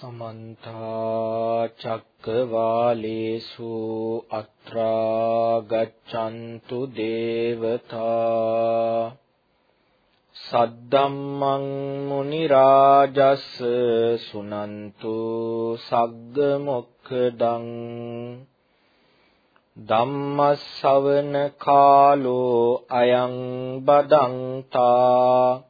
සමන්තා චක්කවාලේසු අත්‍රා ගච්ඡන්තු දේවතා සද්දම්මං මුනි රාජස් සුනන්තු සග්ග මොක්ඛදං ධම්මස්සවන කාලෝ අයං බදන්තා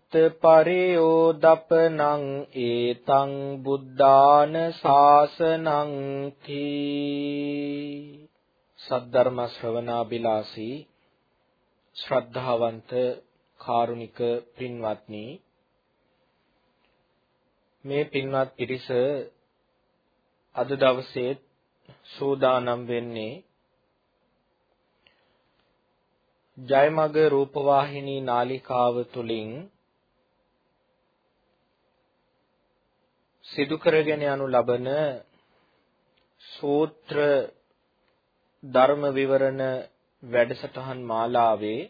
පරියෝදපනං ඒතං බුද්ධාන ශාසනං තී සද්ධර්ම ශ්‍රවණාබිලාසී ශ්‍රද්ධාවන්ත කාරුණික පින්වත්නි මේ පින්වත් පිරිස අද දවසේ සූදානම් වෙන්නේ ජයමග රූපවාහිනී නාලිකාව තුලින් සිදු කරගෙන යනු ලබන සූත්‍ර ධර්ම විවරණ වැඩසටහන් මාලාවේ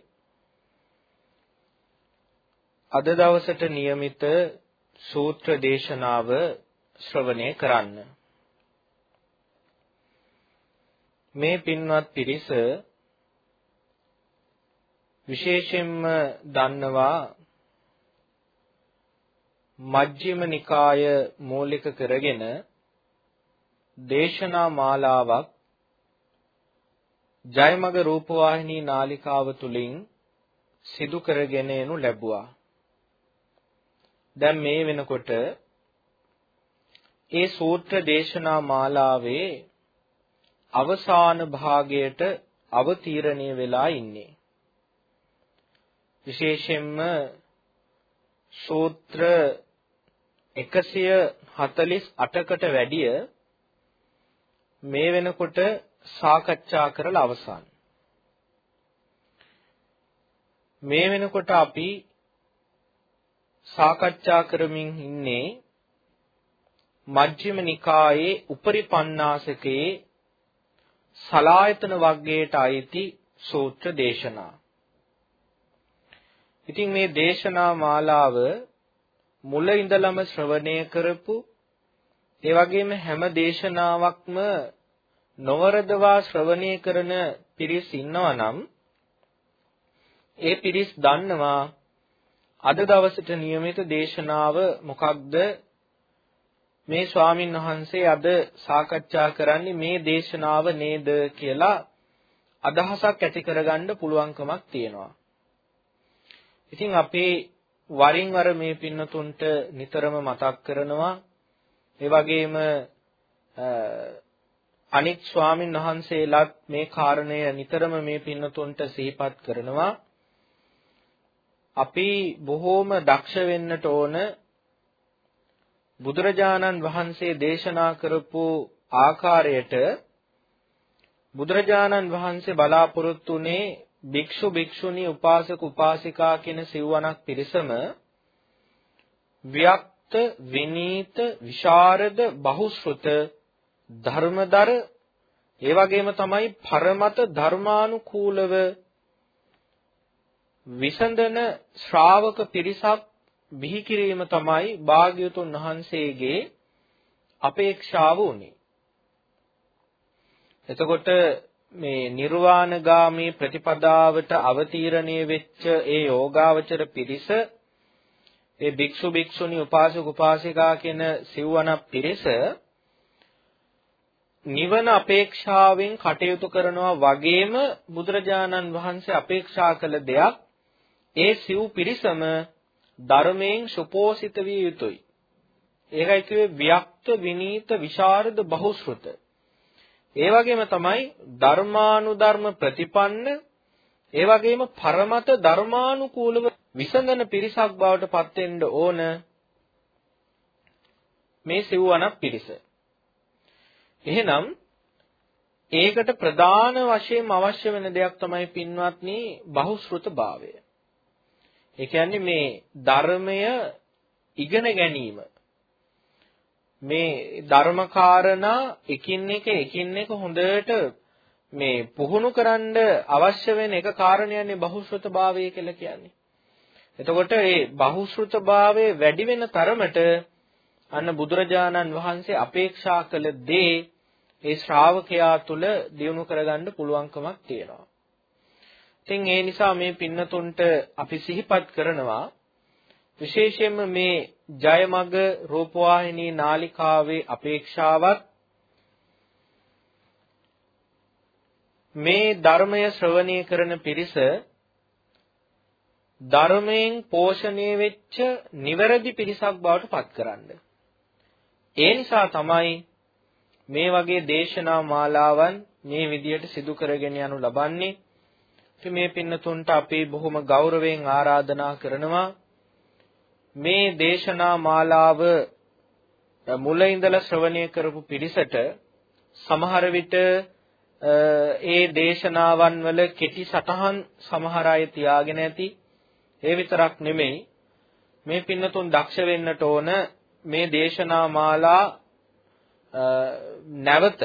අද දවසට નિયમિત සූත්‍ර දේශනාව ශ්‍රවණය කරන්න. මේ පින්වත් පිරිස විශේෂයෙන්ම දන්නවා මජ්ක්‍ධිම නිකාය මූලික කරගෙන දේශනා මාලාවක් ජයමග රූපවාහිනී නාලිකාව තුලින් සිදු කරගෙන එනු ලැබුවා. දැන් මේ වෙනකොට ඒ සූත්‍ර දේශනා මාලාවේ අවසාන භාගයට අවතීර්ණය වෙලා ඉන්නේ. විශේෂයෙන්ම සූත්‍ර 148කට වැඩිය මේ වෙනකොට සාකච්ඡා කරලා අවසන්. මේ වෙනකොට අපි සාකච්ඡා කරමින් ඉන්නේ මජ්ක්‍ධිම නිකායේ උපරිපන්නාසකයේ සලායතන වර්ගයට අයිති සූත්‍ර දේශනා. ඉතින් මේ දේශනා මාලාව මුල ඉඳලම ශ්‍රවණය කරපු ඒ වගේම හැම දේශනාවක්ම නොවරදවා ශ්‍රවණය කරන පිරිස් ඉන්නවා නම් ඒ පිරිස් දන්නවා අද දවසට નિયમિત දේශනාව මොකක්ද මේ ස්වාමින් වහන්සේ අද සාකච්ඡා කරන්නේ මේ දේශනාව නේද කියලා අදහසක් ඇති කරගන්න පුළුවන්කමක් තියෙනවා. ඉතින් අපේ වරින් වර මේ පින්නතුන්ට නිතරම මතක් කරනවා. ඒ වගේම අනික් ස්වාමින් වහන්සේලාත් මේ කාරණය නිතරම මේ පින්නතුන්ට සිහිපත් කරනවා. අපි බොහෝම දක්ෂ වෙන්නට ඕන බුදුරජාණන් වහන්සේ දේශනා කරපු ආකාරයට බුදුරජාණන් වහන්සේ බලාපොරොත්තු වුණේ භික්ෂු භික්ෂුණී උපාසක උපාසිකා කියන සිව්වණක් පිරිසම ව්‍යක්ත විනීත විශාරද බහුශ්‍රුත ධර්මදර ඒ වගේම තමයි පරමත ධර්මානුකූලව විසඳන ශ්‍රාවක පිරිසක් බිහි කිරීම තමයි භාග්‍යවතුන් වහන්සේගේ අපේක්ෂාව උනේ. එතකොට මේ නිර්වාණගාමී ප්‍රතිපදාවට අවතීර්ණය වෙච්ච ඒ යෝගාවචර පිරිස ඒ භික්ෂු භික්ෂුණී උපාසක උපාසිකා කියන සිව්වන පිරිස නිවන අපේක්ෂාවෙන් කටයුතු කරනවා වගේම බුදුරජාණන් වහන්සේ අපේක්ෂා කළ දෙයක් ඒ සිව් පිරිසම ධර්මයෙන් සුපෝසිත විය යුතුයි. ඒකයි කිව්වේ වික්ත විනීත විශාරද බහුශෘත. ඒ වගේම තමයි ධර්මානුධර්ම ප්‍රතිපන්න ඒ වගේම පරමත ධර්මානුකූලව විසඳන පිරිසක් බවට පත් වෙන්න ඕන මේ සිව්වනක් පිරිස. එහෙනම් ඒකට ප්‍රධාන වශයෙන් අවශ්‍ය වෙන දෙයක් තමයි පින්වත්නි බහුශෘත භාවය. ඒ කියන්නේ මේ ධර්මය ඉගෙන ගැනීම. මේ ධර්මකාරණා එකින් එක එකින් එක හොඳට මේ පුහුණු කරන්න අවශ්‍ය වෙන එක කාරණයන්නේ බහුශෘත භාවය කියලා කියන්නේ. එතකොට මේ බහුශෘත භාවය වැඩි වෙන තරමට අන්න බුදුරජාණන් වහන්සේ අපේක්ෂා කළ දේ ඒ ශ්‍රාවකයා තුල දියුණු කරගන්න පුළුවන්කමක් තියෙනවා. ඉතින් ඒ නිසා මේ පින්නතුන්ට අපි සිහිපත් කරනවා විශේෂයෙන්ම මේ ජයමග රූපවාහිනී නාලිකාවේ අපේක්ෂාවත් මේ ධර්මය ශ්‍රවණය කරන පිරිස ධර්මයෙන් පෝෂණය වෙච්ච නිවැරදි පිරිසක් බවට පත් කරන්න. ඒ නිසා තමයි මේ වගේ දේශනා මාලාවන් මේ විදියට සිදු කරගෙන යනු ලබන්නේ. ඉතින් මේ පින්නතුන්ට අපි බොහොම ගෞරවයෙන් ආරාධනා කරනවා මේ දේශනා මාලාව මුල ඉඳලා ශ්‍රවණය කරපු පිරිසට සමහර විට ඒ දේශනාවන් වල කෙටි සටහන් සමහර අය තියාගෙන ඇති. ඒ විතරක් නෙමෙයි. මේ පින්නතුන් දක්ෂ වෙන්නට ඕන මේ දේශනා මාලා නැවත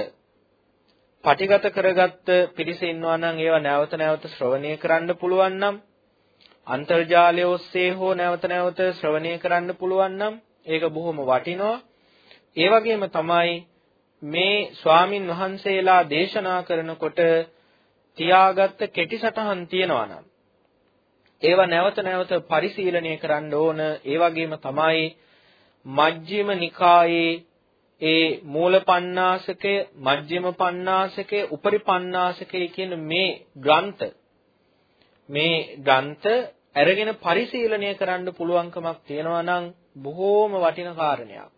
පටිගත කරගත්ත පිරිස ඉන්නවා නම් ඒවා නැවත නැවත ශ්‍රවණය කරන්න පුළුවන් නම් අන්තර්ජාලය ඔස්සේ හෝ නැවත නැවත ශ්‍රවණය කරන්න පුළුවන් නම් ඒක බොහොම වටිනවා. ඒ වගේම තමයි මේ ස්වාමින් වහන්සේලා දේශනා කරනකොට තියාගත්ත කෙටි සටහන් තියෙනවා නම් ඒවා නැවත නැවත පරිශීලනය කරන්න ඕන. ඒ වගේම තමයි මජ්ක්‍ධිම නිකායේ ඒ මූල පණ්ණාසකය, මජ්ක්‍ධිම පණ්ණාසකය, උපරි පණ්ණාසකය කියන මේ ග්‍රන්ථ මේ ග්‍රන්ථ අරගෙන පරිශීලනය කරන්න පුළුවන්කමක් තියෙනවා නම් බොහෝම වටින කාරණයක්.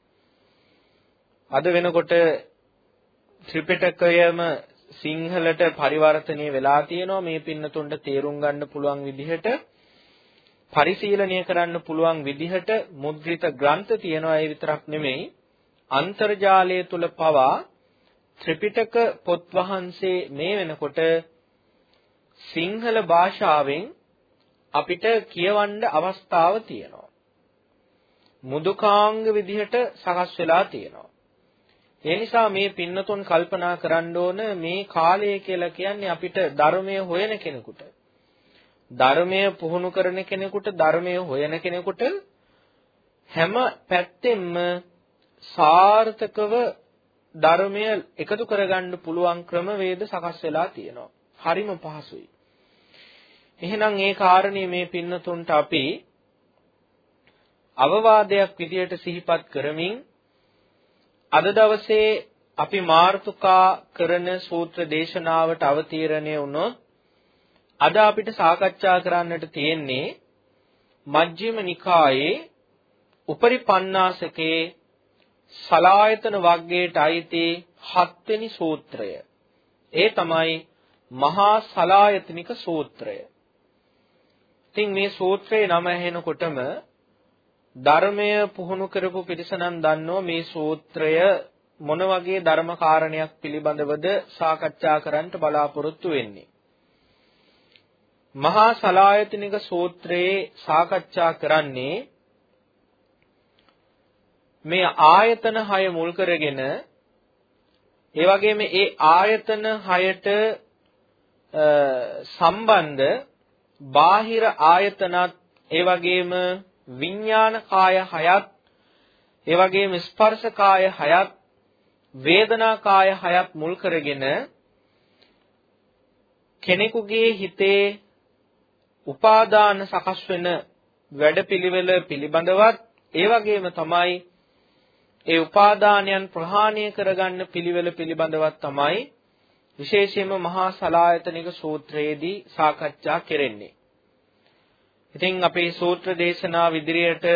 අද වෙනකොට ත්‍රිපිටකයම සිංහලට පරිවර්තනය වෙලා තියෙනවා මේ පින්නතුන්ට තේරුම් ගන්න පුළුවන් විදිහට පරිශීලනය කරන්න පුළුවන් විදිහට මුද්‍රිත ග්‍රන්ථ තියෙනවා ඒ විතරක් නෙමෙයි අන්තර්ජාලය තුල පවා ත්‍රිපිටක පොත් වහන්සේ මේ වෙනකොට සිංහල භාෂාවෙන් අපිට කියවන්න අවස්ථාව තියෙනවා. මුදුකාංග විදිහට සකස් වෙලා තියෙනවා. ඒ නිසා මේ පින්නතුන් කල්පනා කරන්න ඕන මේ කාලය කියලා කියන්නේ අපිට ධර්මය හොයන කෙනෙකුට ධර්මය පුහුණු කරන කෙනෙකුට ධර්මය හොයන කෙනෙකුට හැම පැත්තෙම සාර්ථකව ධර්මය එකතු කරගන්න පුළුවන් ක්‍රමවේද සකස් වෙලා තියෙනවා. හරිම පහසුයි. එහෙනම් ඒ කාරණේ මේ පින්නතුන්ට අපි අවවාදයක් විදියට සිහිපත් කරමින් අද දවසේ අපි මාර්තුකා කරන සූත්‍ර දේශනාවට අවතීර්ණය වුණොත් අද අපිට සාකච්ඡා කරන්නට තියෙන්නේ මජ්ක්‍ධිම නිකායේ උපරිපන්නාසකේ සලායතන වර්ගයට අයිති හත්වෙනි සූත්‍රය. ඒ තමයි මහා සලායතනික සූත්‍රය. ඉතින් මේ සූත්‍රයේ නම ඇහෙනකොටම ධර්මය පුහුණු කරපු පිරිස නම් දන්නවා මේ සූත්‍රය මොන වගේ ධර්ම කාරණයක් පිළිබඳවද සාකච්ඡා කරන්නට බලාපොරොත්තු වෙන්නේ. මහා සලායතනික සූත්‍රයේ සාකච්ඡා කරන්නේ මේ ආයතන 6 මුල් කරගෙන ඒ වගේම ඒ ආයතන 6ට සම්බන්ධ බාහිර ආයතනත් ඒ වගේම විඥාන කාය 6ත් ඒ වගේම ස්පර්ශ කාය 6ත් වේදනා කාය 6ත් මුල් කරගෙන කෙනෙකුගේ හිතේ උපාදාන සකස් වෙන වැඩපිළිවෙල පිළිබඳවත් ඒ වගේම තමයි ඒ උපාදානයන් ප්‍රහාණය කරගන්න පිළිවෙල පිළිබඳවත් තමයි විශේෂයෙන්ම මහා සලායතනික සූත්‍රයේදී සාකච්ඡා කෙරෙන්නේ. ඉතින් අපේ සූත්‍ර දේශනාව ඉදිරියට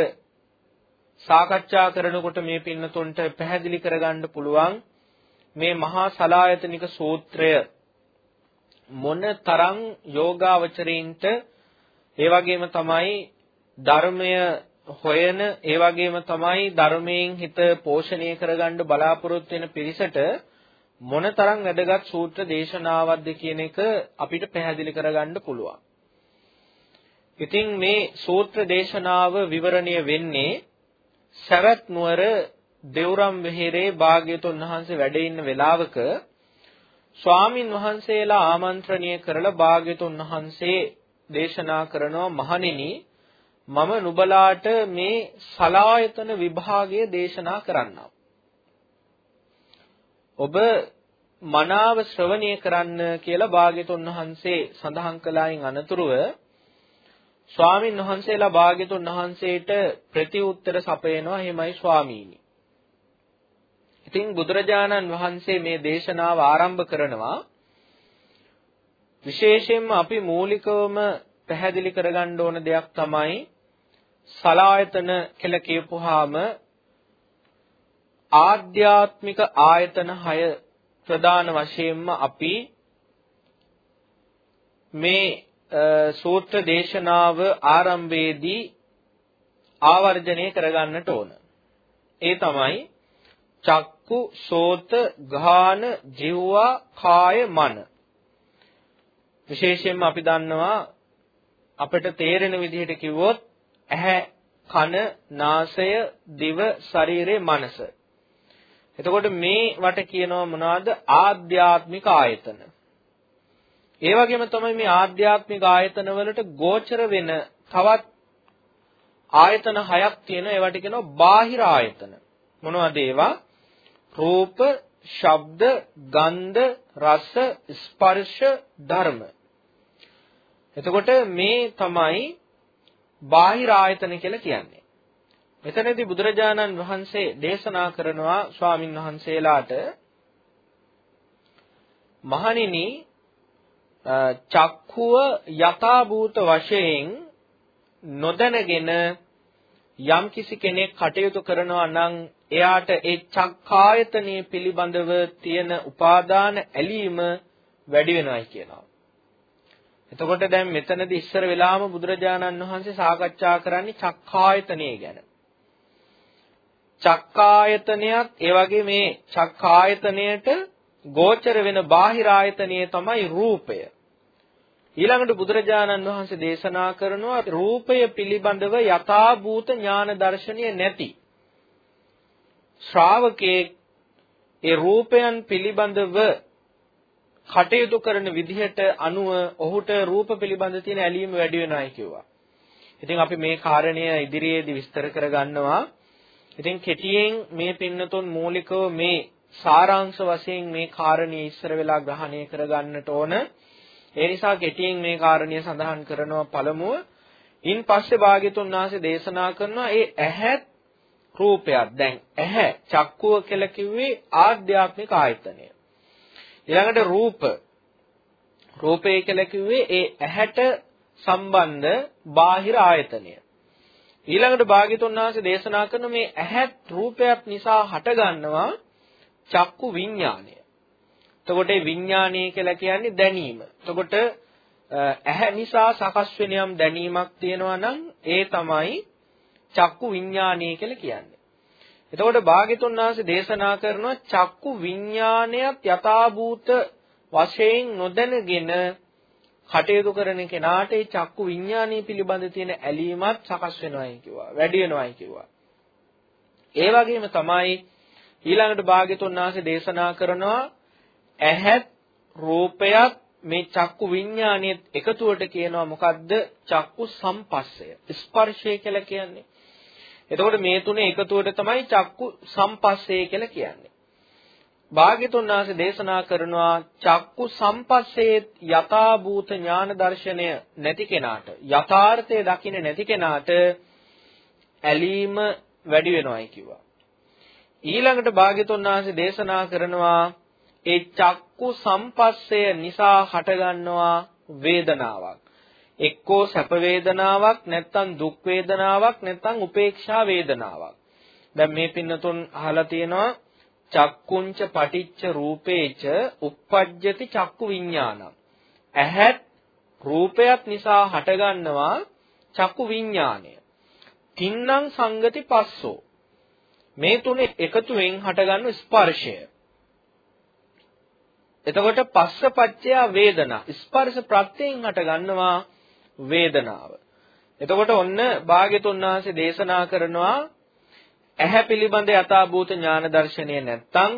සාකච්ඡා කරනකොට මේ පින්නතුන්ට පැහැදිලි කරගන්න පුළුවන් මේ මහා සලායතනික සූත්‍රය මොන තරම් යෝගාවචරීන්ට ඒ වගේම තමයි ධර්මය හොයන ඒ වගේම තමයි ධර්මයෙන් හිත පෝෂණය කරගන්න බලාපොරොත්තු වෙන පිරිසට මොනතරම් වැදගත් සූත්‍ර දේශනාවක්ද කියන එක අපිට පැහැදිලි කරගන්න පුළුවන්. ඉතින් මේ සූත්‍ර දේශනාව විවරණය වෙන්නේ සරත් නුවර දෙවුරම් වෙහෙරේ භාග්‍යතුන් වහන්සේ වැඩ ඉන්න වෙලාවක ස්වාමින් වහන්සේලා ආමන්ත්‍රණය කරලා භාග්‍යතුන් වහන්සේ දේශනා කරනවා මහණෙනි මම නුබලාට මේ සලායතන විභාගය දේශනා කරන්නම්. ඔබ මනාව ශ්‍රවණය කරන්න කියලා භාග්‍යතුන් වහන්සේ සඳහන් කළායින් අනතුරුව ස්වාමින් වහන්සේලා භාග්‍යතුන් වහන්සේට ප්‍රතිඋත්තර සපයනවා එහෙමයි ස්වාමීනි. ඉතින් බුදුරජාණන් වහන්සේ මේ දේශනාව ආරම්භ කරනවා විශේෂයෙන්ම අපි මූලිකවම පැහැදිලි කරගන්න ඕන දෙයක් තමයි සලායතන කියලා කියපුවාම ආධ්‍යාත්මික ආයතන 6 ප්‍රධාන වශයෙන්ම අපි මේ සූත්‍ර දේශනාව ආරම්භයේදී ආවර්ජනය කරගන්නට ඕන. ඒ තමයි චක්කු, සෝත, ගාන, ජීවවා, කාය, මන. විශේෂයෙන්ම අපි දන්නවා අපිට තේරෙන විදිහට කිව්වොත් ඇහැ, කන, නාසය, දිව, ශරීරය, මනස. එතකොට මේ වට කියනවා මොනවද? ආධ්‍යාත්මික ආයතන. ඒ වගේම තමයි මේ ආධ්‍යාත්මික ආයතන වලට ගෝචර වෙන තවත් ආයතන හයක් තියෙනවා ඒවට කියනවා බාහිර ආයතන මොනවද ඒවා රූප ශබ්ද ගන්ධ රස ස්පර්ශ ධර්ම එතකොට මේ තමයි බාහිර ආයතන කියලා කියන්නේ මෙතනදී බුදුරජාණන් වහන්සේ දේශනා කරනවා ස්වාමින් වහන්සේලාට මහණෙනි චක්කුව යථාභූත වශයෙන් නොදැනගෙන යම් කිසි කෙනෙක් කටයුතු කරනවා නම් එයාට ඒ චක්කායතනයේ පිළිබඳව තියෙන උපාදාන ඇලීම වැඩි වෙනවායි කියනවා. එතකොට දැන් මෙතනදී ඉස්සර වෙලාම බුදුරජාණන් වහන්සේ සාකච්ඡා කරන්නේ චක්කායතනය ගැන. චක්කායතනයත් ඒ වගේ මේ චක්කායතනයට ගෝචර වෙන බාහිර ආයතනයේ තමයි රූපය. ඊළඟට බුදුරජාණන් වහන්සේ දේශනා කරනවා රූපය පිළිබඳව යථාභූත ඥාන දර්ශනය නැති ශ්‍රාවකේ ඒ රූපයන් පිළිබඳව කටයුතු කරන විදිහට අනුව ඔහුට රූප පිළිබඳ තියෙන ඇලීම වැඩි වෙනවායි කිව්වා. ඉතින් අපි මේ කාරණය ඉදිරියේදී විස්තර කරගන්නවා. ඉතින් කෙටියෙන් මේ පින්නතුන් මූලිකව මේ සාරාංශ වශයෙන් මේ කාරණිය ඉස්සර වෙලා ග්‍රහණය කරගන්නට ඕන. ඒ නිසා කෙටියෙන් මේ කාරණිය සඳහන් කරනවා පළමුව. ඉන් පස්සේ භාග්‍යතුන් වහන්සේ දේශනා කරනවා ඒ ඇහත් රූපයක්. දැන් ඇහැ චක්කුව කියලා කිව්වේ ආධ්‍යාත්මික ආයතනය. ඊළඟට රූප රූපය කියලා කිව්වේ ඒ ඇහැට සම්බන්ධ බාහිර ආයතනය. ඊළඟට භාග්‍යතුන් වහන්සේ දේශනා කරන මේ ඇහත් රූපයක් නිසා හටගන්නවා චක්කු විඥානය. එතකොට මේ විඥානය කියලා කියන්නේ දැනීම. එතකොට ඇහැ නිසා සකස් වෙන යම් දැනීමක් තියෙනවා නම් ඒ තමයි චක්කු විඥානය කියලා කියන්නේ. එතකොට භාග්‍යතුන් වහන්සේ දේශනා කරනවා චක්කු විඥානයත් යථාභූත වශයෙන් නොදැනගෙන කටයුතු කරන කෙනාට ඒ චක්කු විඥානය පිළිබඳ තියෙන ඇලීමත් සකස් වෙනවායි කිව්වා. වැඩි වෙනවායි කිව්වා. ඒ වගේම තමයි ඊළඟට භාග්‍යතුන් වහන්සේ දේශනා කරනවා ඇහත් රූපයත් මේ චක්කු විඥානියත් එකතුවට කියනවා මොකද්ද චක්කු සම්පස්සය ස්පර්ශය කියලා කියන්නේ එතකොට මේ තුනේ එකතුවට තමයි චක්කු සම්පස්සය කියලා කියන්නේ භාග්‍යතුන් වහන්සේ දේශනා කරනවා චක්කු සම්පස්සේ යථා භූත ඥාන දර්ශනය නැති කෙනාට යථාර්ථය දකින්න නැති කෙනාට ඇලීම වැඩි වෙනවායි කිව්වා ඊළඟට භාග්‍යතුන් වහන්සේ දේශනා කරනවා ඒ චක්කු සම්පස්සය නිසා හටගන්නවා වේදනාවක්. එක්කෝ සැප වේදනාවක් නැත්නම් දුක් වේදනාවක් නැත්නම් උපේක්ෂා වේදනාවක්. දැන් මේ පින්නතුන් අහලා තියෙනවා චක්කුංච පටිච්ච රූපේච uppajjati චක්කු විඥානං. ඇහත් රූපයක් නිසා හටගන්නවා චක්කු විඥානය. තින්නම් සංගති පස්සෝ. මේ තුනේ එකතුවෙන් හටගන්න ස්පර්ශය. එතකොට පස්ස පච්චය වේදනා ස්පර්ශ ප්‍රත්‍යයෙන් හටගන්නවා වේදනාව. එතකොට ඔන්න භාග්‍යතුන් වහන්සේ දේශනා කරනවා ඇහැ පිළිබඳ යථාභූත ඥාන දර්ශනය නැත්තම්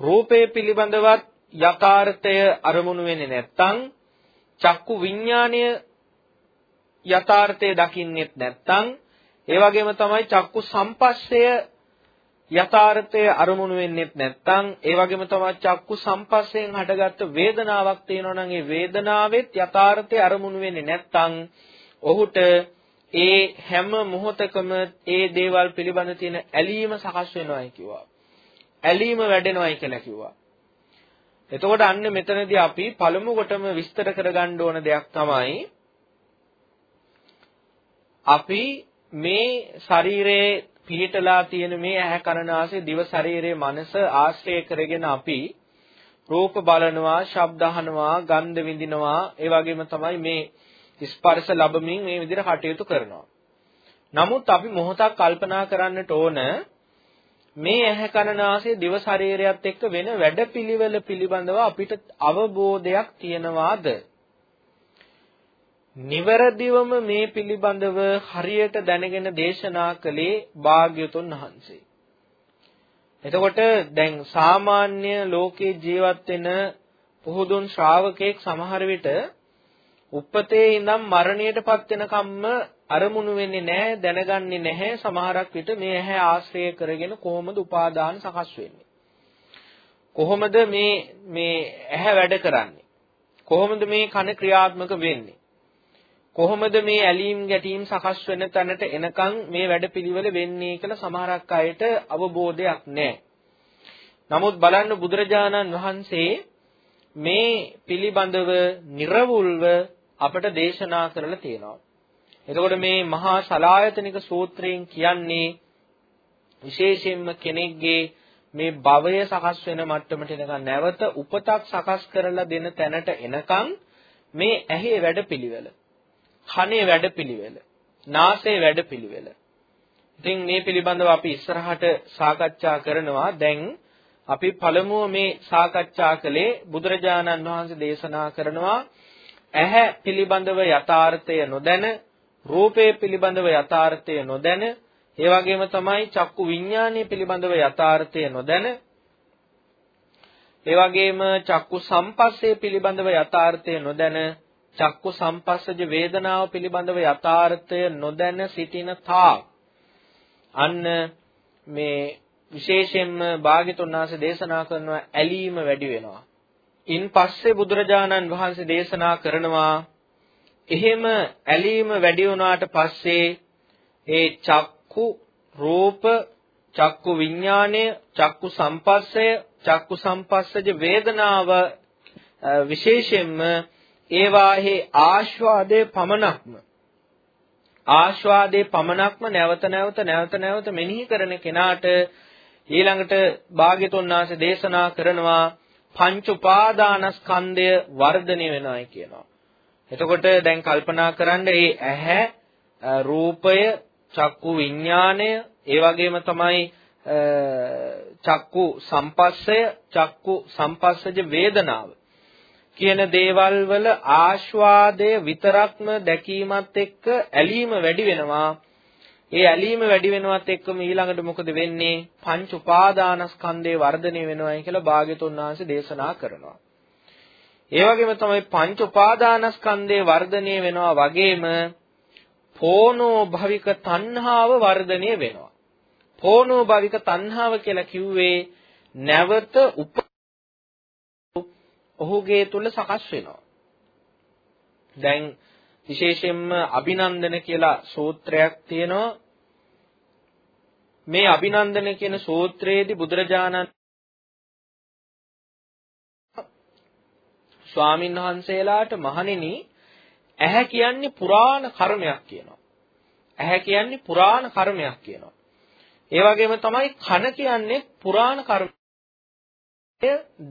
රූපේ පිළිබඳවත් යථාර්ථය අරමුණු වෙන්නේ නැත්තම් චක්කු විඥාණය යථාර්ථය දකින්නෙත් නැත්තම් ඒ වගේම තමයි චක්කු සම්පස්සය යථාර්ථය අරමුණු වෙන්නෙත් නැත්තම් ඒ වගේම තමයි චක්කු සම්පස්සයෙන් හටගත්ත වේදනාවක් තියෙනවා නම් ඒ වේදනාවෙත් යථාර්ථය අරමුණු වෙන්නේ නැත්තම් ඔහුට ඒ හැම මොහොතකම ඒ දේවල් පිළිබඳ තියෙන ඇලීම සකස් වෙනවායි කිව්වා. ඇලීම වැඩෙනවායි කියලා කිව්වා. එතකොට අන්න මෙතනදී අපි පළමු කොටම විස්තර කරගන්න ඕන දෙයක් තමයි අපි මේ ශරීරයේ පිහිටලා තියෙන මේ ඇහැ කන නාසය දිව ශරීරයේ මනස ආශ්‍රය කරගෙන අපි රූප බලනවා, ශබ්ද අහනවා, ගන්ධ විඳිනවා, ඒ වගේම තමයි මේ ස්පර්ශ ලැබමින් මේ විදිහට කටයුතු කරනවා. නමුත් අපි මොහොතක් කල්පනා කරන්නට ඕන මේ ඇහැ කන නාසය දිව ශරීරයත් එක්ක වෙන වැඩපිළිවෙල පිළිබඳව අපිට අවබෝධයක් තියනවාද? නිවැරදිවම මේ පිළිබඳව හරියට දැනගෙන දේශනා කළේ භාග්‍යතුන් වහන්සේ. එතකොට දැන් සාමාන්‍ය ලෝකේ ජීවත් වෙන පුහුදුන් ශ්‍රාවකෙක් සමහර විට උපතේ ඉඳන් මරණයටපත් වෙනකම්ම අරමුණු වෙන්නේ නැහැ දැනගන්නේ නැහැ. සමහරක් විට මේ ඇහැ ආශ්‍රය කරගෙන කොහොමද උපාදාන සකස් වෙන්නේ? කොහොමද මේ මේ ඇහැ වැඩ කරන්නේ? කොහොමද මේ කන ක්‍රියාත්මක වෙන්නේ? කොහොමද මේ ඇලීම් ගැටීම් සකස් වෙන තැනට එනකන් මේ වැඩපිළිවෙල වෙන්නේ කියලා සමහරක් අයට අවබෝධයක් නැහැ. නමුත් බලන්න බුදුරජාණන් වහන්සේ මේ පිළිබඳව නිර්වුල්ව අපට දේශනා කරලා තියෙනවා. එතකොට මේ මහා සලායතනික සූත්‍රයෙන් කියන්නේ විශේෂයෙන්ම කෙනෙක්ගේ මේ භවය සකස් වෙන මට්ටමට එනකන් නැවත උපතක් සකස් කරලා දෙන තැනට එනකන් මේ ඇහි වැඩපිළිවෙල කනේ වැඩපිළිවෙල නාසයේ වැඩපිළිවෙල ඉතින් මේ පිළිබඳව අපි ඉස්සරහට සාකච්ඡා කරනවා දැන් අපි පළමුව මේ සාකච්ඡා කළේ බුදුරජාණන් වහන්සේ දේශනා කරනවා ඇහැ පිළිබඳව යථාර්ථය නොදැන රූපය පිළිබඳව යථාර්ථය නොදැන ඒ වගේම තමයි චක්කු විඥානය පිළිබඳව යථාර්ථය නොදැන ඒ වගේම චක්කු සම්පස්සේ පිළිබඳව යථාර්ථය නොදැන චක්කු සම්පස්සජ වේදනාව පිළිබඳව යථාර්ථය නොදැන සිටින තාක් අන්න මේ විශේෂයෙන්ම භාග්‍යතුන් වහන්සේ දේශනා කරන ඇලීම වැඩි වෙනවා. ඉන් පස්සේ බුදුරජාණන් වහන්සේ දේශනා කරනවා එහෙම ඇලීම වැඩි වුණාට පස්සේ ඒ චක්කු රූප චක්කු විඥාණය චක්කු සම්පස්සය චක්කු සම්පස්සජ වේදනාව විශේෂයෙන්ම ඒවාහි ආස්වාදයේ පමණක්ම ආස්වාදයේ පමණක්ම නැවත නැවත නැවත නැවත මෙනෙහි කරන කෙනාට ඊළඟට භාග්‍යතුන් වහන්සේ දේශනා කරනවා පංච උපාදානස්කන්ධය වර්ධනය වෙනවායි කියනවා. එතකොට දැන් කල්පනා කරන්න මේ ඇහැ රූපය චක්කු විඥාණය ඒ වගේම තමයි චක්කු සම්පස්සය චක්කු සම්පස්සජ වේදනාව කියන දේවල් වල ආස්වාදය විතරක්ම දැකීමත් එක්ක ඇලීම වැඩි වෙනවා. ඒ ඇලීම වැඩි වෙනවත් එක්කම ඊළඟට මොකද වෙන්නේ? පංච උපාදානස්කන්ධේ වර්ධනය වෙනවායි කියලා භාග්‍යතුන් වහන්සේ දේශනා කරනවා. ඒ වගේම තමයි පංච උපාදානස්කන්ධේ වර්ධනය වෙනවා වගේම පෝනෝ භවික තණ්හාව වර්ධනය වෙනවා. පෝනෝ භවික තණ්හාව කියලා කිව්වේ නැවත උප ඔහුගේ තුල සකස් වෙනවා. දැන් විශේෂයෙන්ම අභිනන්දන කියලා සූත්‍රයක් තියෙනවා. මේ අභිනන්දන කියන සූත්‍රයේදී බුදුරජාණන් ස්වාමින් වහන්සේලාට මහණෙනි ඇහැ කියන්නේ පුරාණ කර්මයක් කියනවා. ඇහැ කියන්නේ පුරාණ කර්මයක් කියනවා. ඒ වගේම තමයි කන කියන්නේ පුරාණ කර්මය.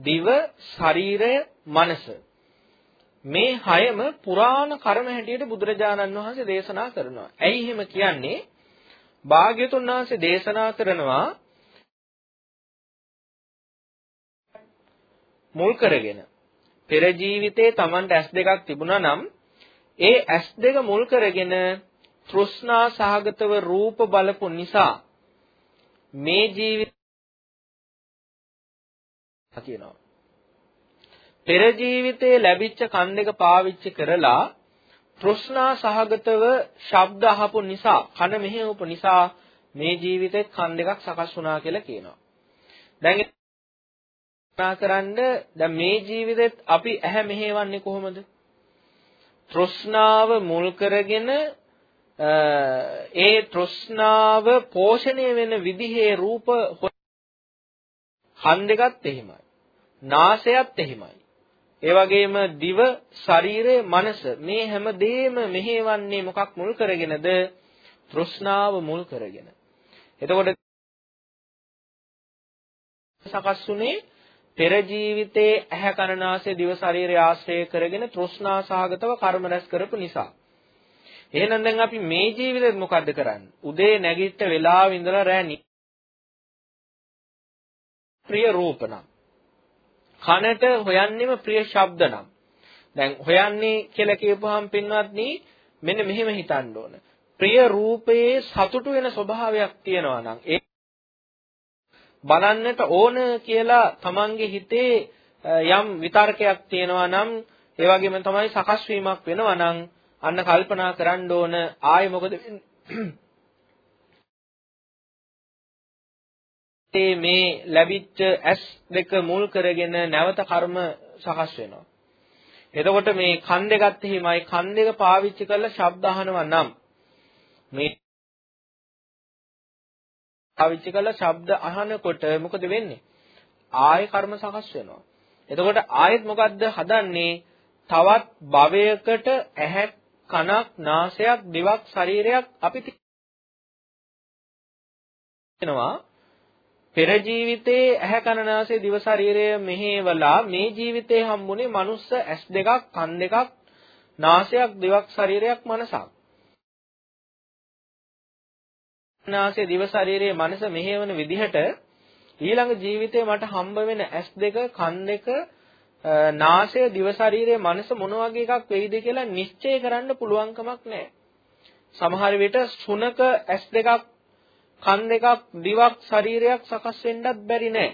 දිව, ශරීරය, මනස. මේ හයම පුරාණ කර්ම හැටියට බුදුරජාණන් වහන්සේ දේශනා කරනවා. ඇයි එහෙම කියන්නේ? භාග්‍යතුන් වහන්සේ දේශනා කරනවා මුල් කරගෙන පෙර ජීවිතේ Tamanට S2ක් තිබුණා නම් ඒ S2 මුල් කරගෙන තෘෂ්ණා සහගතව රූප බලපු නිසා මේ ජීවිත කියනවා පෙර ජීවිතේ ලැබිච්ච කන් දෙක පාවිච්චි කරලා තෘෂ්ණා සහගතව ශබ්ද අහපු නිසා කන මෙහෙවපු නිසා මේ ජීවිතේ කන් දෙකක් සකස් වුණා කියලා කියනවා. දැන් කරන්න දැන් මේ ජීවිතෙත් අපි ඇහැ මෙහෙවන්නේ කොහොමද? තෘෂ්ණාව මුල් කරගෙන ඒ තෘෂ්ණාව පෝෂණය වෙන විදිහේ රූප කන් දෙකත් එහෙමයි. නාසයත් එහෙමයි. ඒ වගේම දිව, ශරීරය, මනස මේ හැම දෙෙම මෙහෙවන්නේ මොකක් මුල් කරගෙනද? තෘෂ්ණාව මුල් කරගෙන. එතකොට සකස්ුනේ පෙර ජීවිතයේ ඇහැ කන නාසය දිව ශරීරය ආශ්‍රය කරගෙන තෘෂ්ණා සහගතව කර්ම රැස් කරපු නිසා. එහෙනම් දැන් අපි මේ ජීවිතේත් මොකද්ද කරන්නේ? උදේ නැගිට වෙලාව ඉඳලා රැ ප්‍රිය රූප නම් කනට හොයන්නෙම ප්‍රිය ශබ්ද නම්. දැන් හොයන්නේ කියලා කියපුවාම පින්වත්නි මෙන්න මෙහෙම හිතන්න ඕන. ප්‍රිය රූපයේ සතුටු වෙන ස්වභාවයක් තියෙනවා නම් ඒ බලන්නට ඕන කියලා තමන්ගේ හිතේ යම් විතර්කයක් තියෙනවා නම් ඒ වගේම තමයි සකස් වීමක් වෙනවා නම් අන්න කල්පනා කරන්න ඕන ආයේ මොකද මේ ලැබිච්ච S දෙක මුල් කරගෙන නැවත කර්ම සකස් වෙනවා. එතකොට මේ කන් දෙකත් එහෙමයි කන් දෙක පාවිච්චි කරලා ශබ්ද අහනවා නම් මේ පාවිච්චි කරලා ශබ්ද අහනකොට මොකද වෙන්නේ? ආය කර්ම සකස් වෙනවා. එතකොට ආයෙත් මොකද්ද හදන්නේ? තවත් භවයකට ඇහැ කනක් නාසයක් දිවක් ශරීරයක් අපි තියෙනවා පෙර ජීවිතේ ඇහැ කන නාසය දිව ශරීරය මෙහෙवला මේ ජීවිතේ හම්බුනේ මනුස්ස ඇස් දෙකක් කන් දෙකක් නාසයක් දිවක් ශරීරයක් මනසක්. නාසය දිව ශරීරයේ මනස මෙහෙවන විදිහට ඊළඟ ජීවිතේ මට හම්බ වෙන ඇස් දෙක කන් දෙක නාසය දිව ශරීරයේ මනස මොන වගේ එකක් වෙයිද කියලා නිශ්චය කරන්න පුළුවන් කමක් නැහැ. සමහර විට සුනක ඇස් දෙකක් කන් දෙකක් දිවක් ශරීරයක් සකස් වෙන්නත් බැරි නෑ.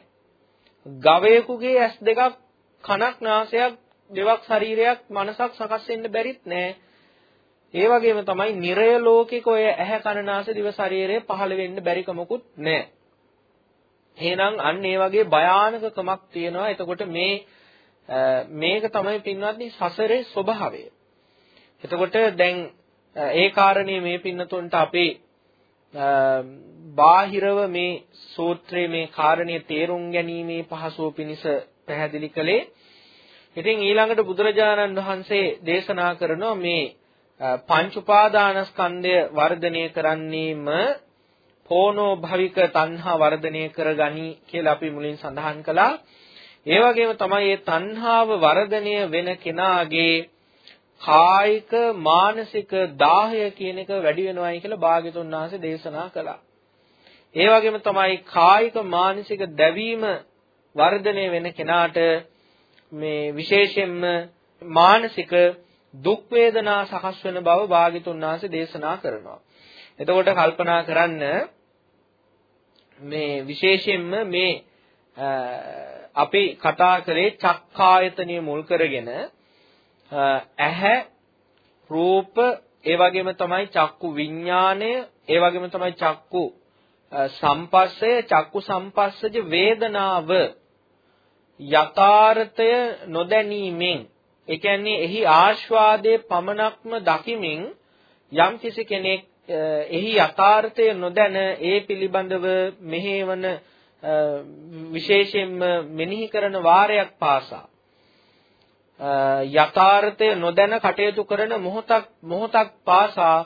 ගවයෙකුගේ ඇස් දෙකක් කනක් නාසයක් දෙවක් ශරීරයක් මනසක් සකස් වෙන්න බැරිත් නෑ. ඒ වගේම තමයි නිරය ලෝකික ඔය ඇහැ කන නාසය දිව ශරීරය පහළ වෙන්න බැරි කමකුත් නෑ. එහෙනම් අන්න ඒ වගේ භයානකකමක් තියෙනවා. එතකොට මේ මේක තමයි පින්වත්නි සසරේ ස්වභාවය. එතකොට දැන් ඒ කාරණේ මේ පින්නතුන්ට අපේ බාහිරව මේ සූත්‍රයේ මේ කාරණේ තේරුම් ගැනීමේ පහසුව පිණිස පැහැදිලි කළේ. ඉතින් ඊළඟට බුදුරජාණන් වහන්සේ දේශනා කරනවා මේ පංච උපාදානස්කන්ධය වර්ධනය කරන්නේම පෝනෝ භවික තණ්හා වර්ධනය කරගනි කියලා අපි මුලින් සඳහන් කළා. ඒ වගේම තමයි මේ තණ්හාව වර්ධනය වෙන කෙනාගේ කායික මානසික දාහය කියන එක වැඩි වෙනවායි කියලා භාග්‍යතුන් වහන්සේ දේශනා කළා. ඒ වගේම තමයි කායික මානසික දැවීම වර්ධනය වෙන කෙනාට මේ විශේෂයෙන්ම මානසික දුක් වේදනා සකස් වෙන බව භාග්‍යතුන් වහන්සේ දේශනා කරනවා. එතකොට කල්පනා කරන්න මේ විශේෂයෙන්ම මේ අපි කතා කරේ චක්කායතනිය මුල් කරගෙන ඇහැ රූප ඒ වගේම තමයි චක්කු විඥාණය ඒ වගේම තමයි චක්කු සම්පස්සය චක්කු සම්පස්සජ වේදනාව යථාර්ථය නොදැනීමෙන් ඒ කියන්නේ එහි ආස්වාදයේ පමණක්ම දකිමින් යම් කිසි කෙනෙක් එහි යථාර්ථය නොදැන ඒ පිළිබඳව මෙහෙවන විශේෂයෙන්ම මෙනෙහි කරන වාරයක් පාසා යථාර්ථය නොදැන කටයුතු කරන මොහොතක් මොහොතක් පාසා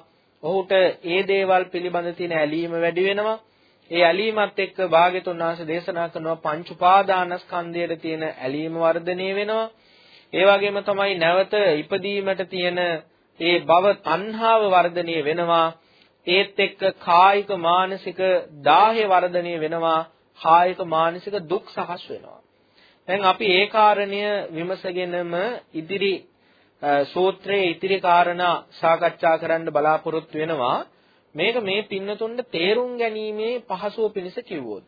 ඔහුට ඒ දේවල් පිළිබඳ තියෙන ඇලීම වැඩි වෙනවා. ඒ ඇලීමත් එක්ක භාග්‍යතුන් වහන්සේ දේශනා කරනවා පංච උපාදානස්කන්ධයට තියෙන ඇලීම වර්ධනය වෙනවා. ඒ වගේම තමයි නැවත ඉපදීමට තියෙන ඒ භව තණ්හාව වර්ධනය වෙනවා. ඒත් එක්ක කායික මානසික දාහය වර්ධනය වෙනවා. කායික මානසික දුක් සහස් වෙනවා. දැන් අපි ඒ කාරණය විමසගෙනම ඉදිරි සූත්‍රයේ ඉතිරි කාරණා සාකච්ඡා කරන්න බලාපොරොත්තු වෙනවා. මේක මේ පින්නතුන්ට තේරුම් ගැනීමේ පහසුව පිණිස කිව්වොත්.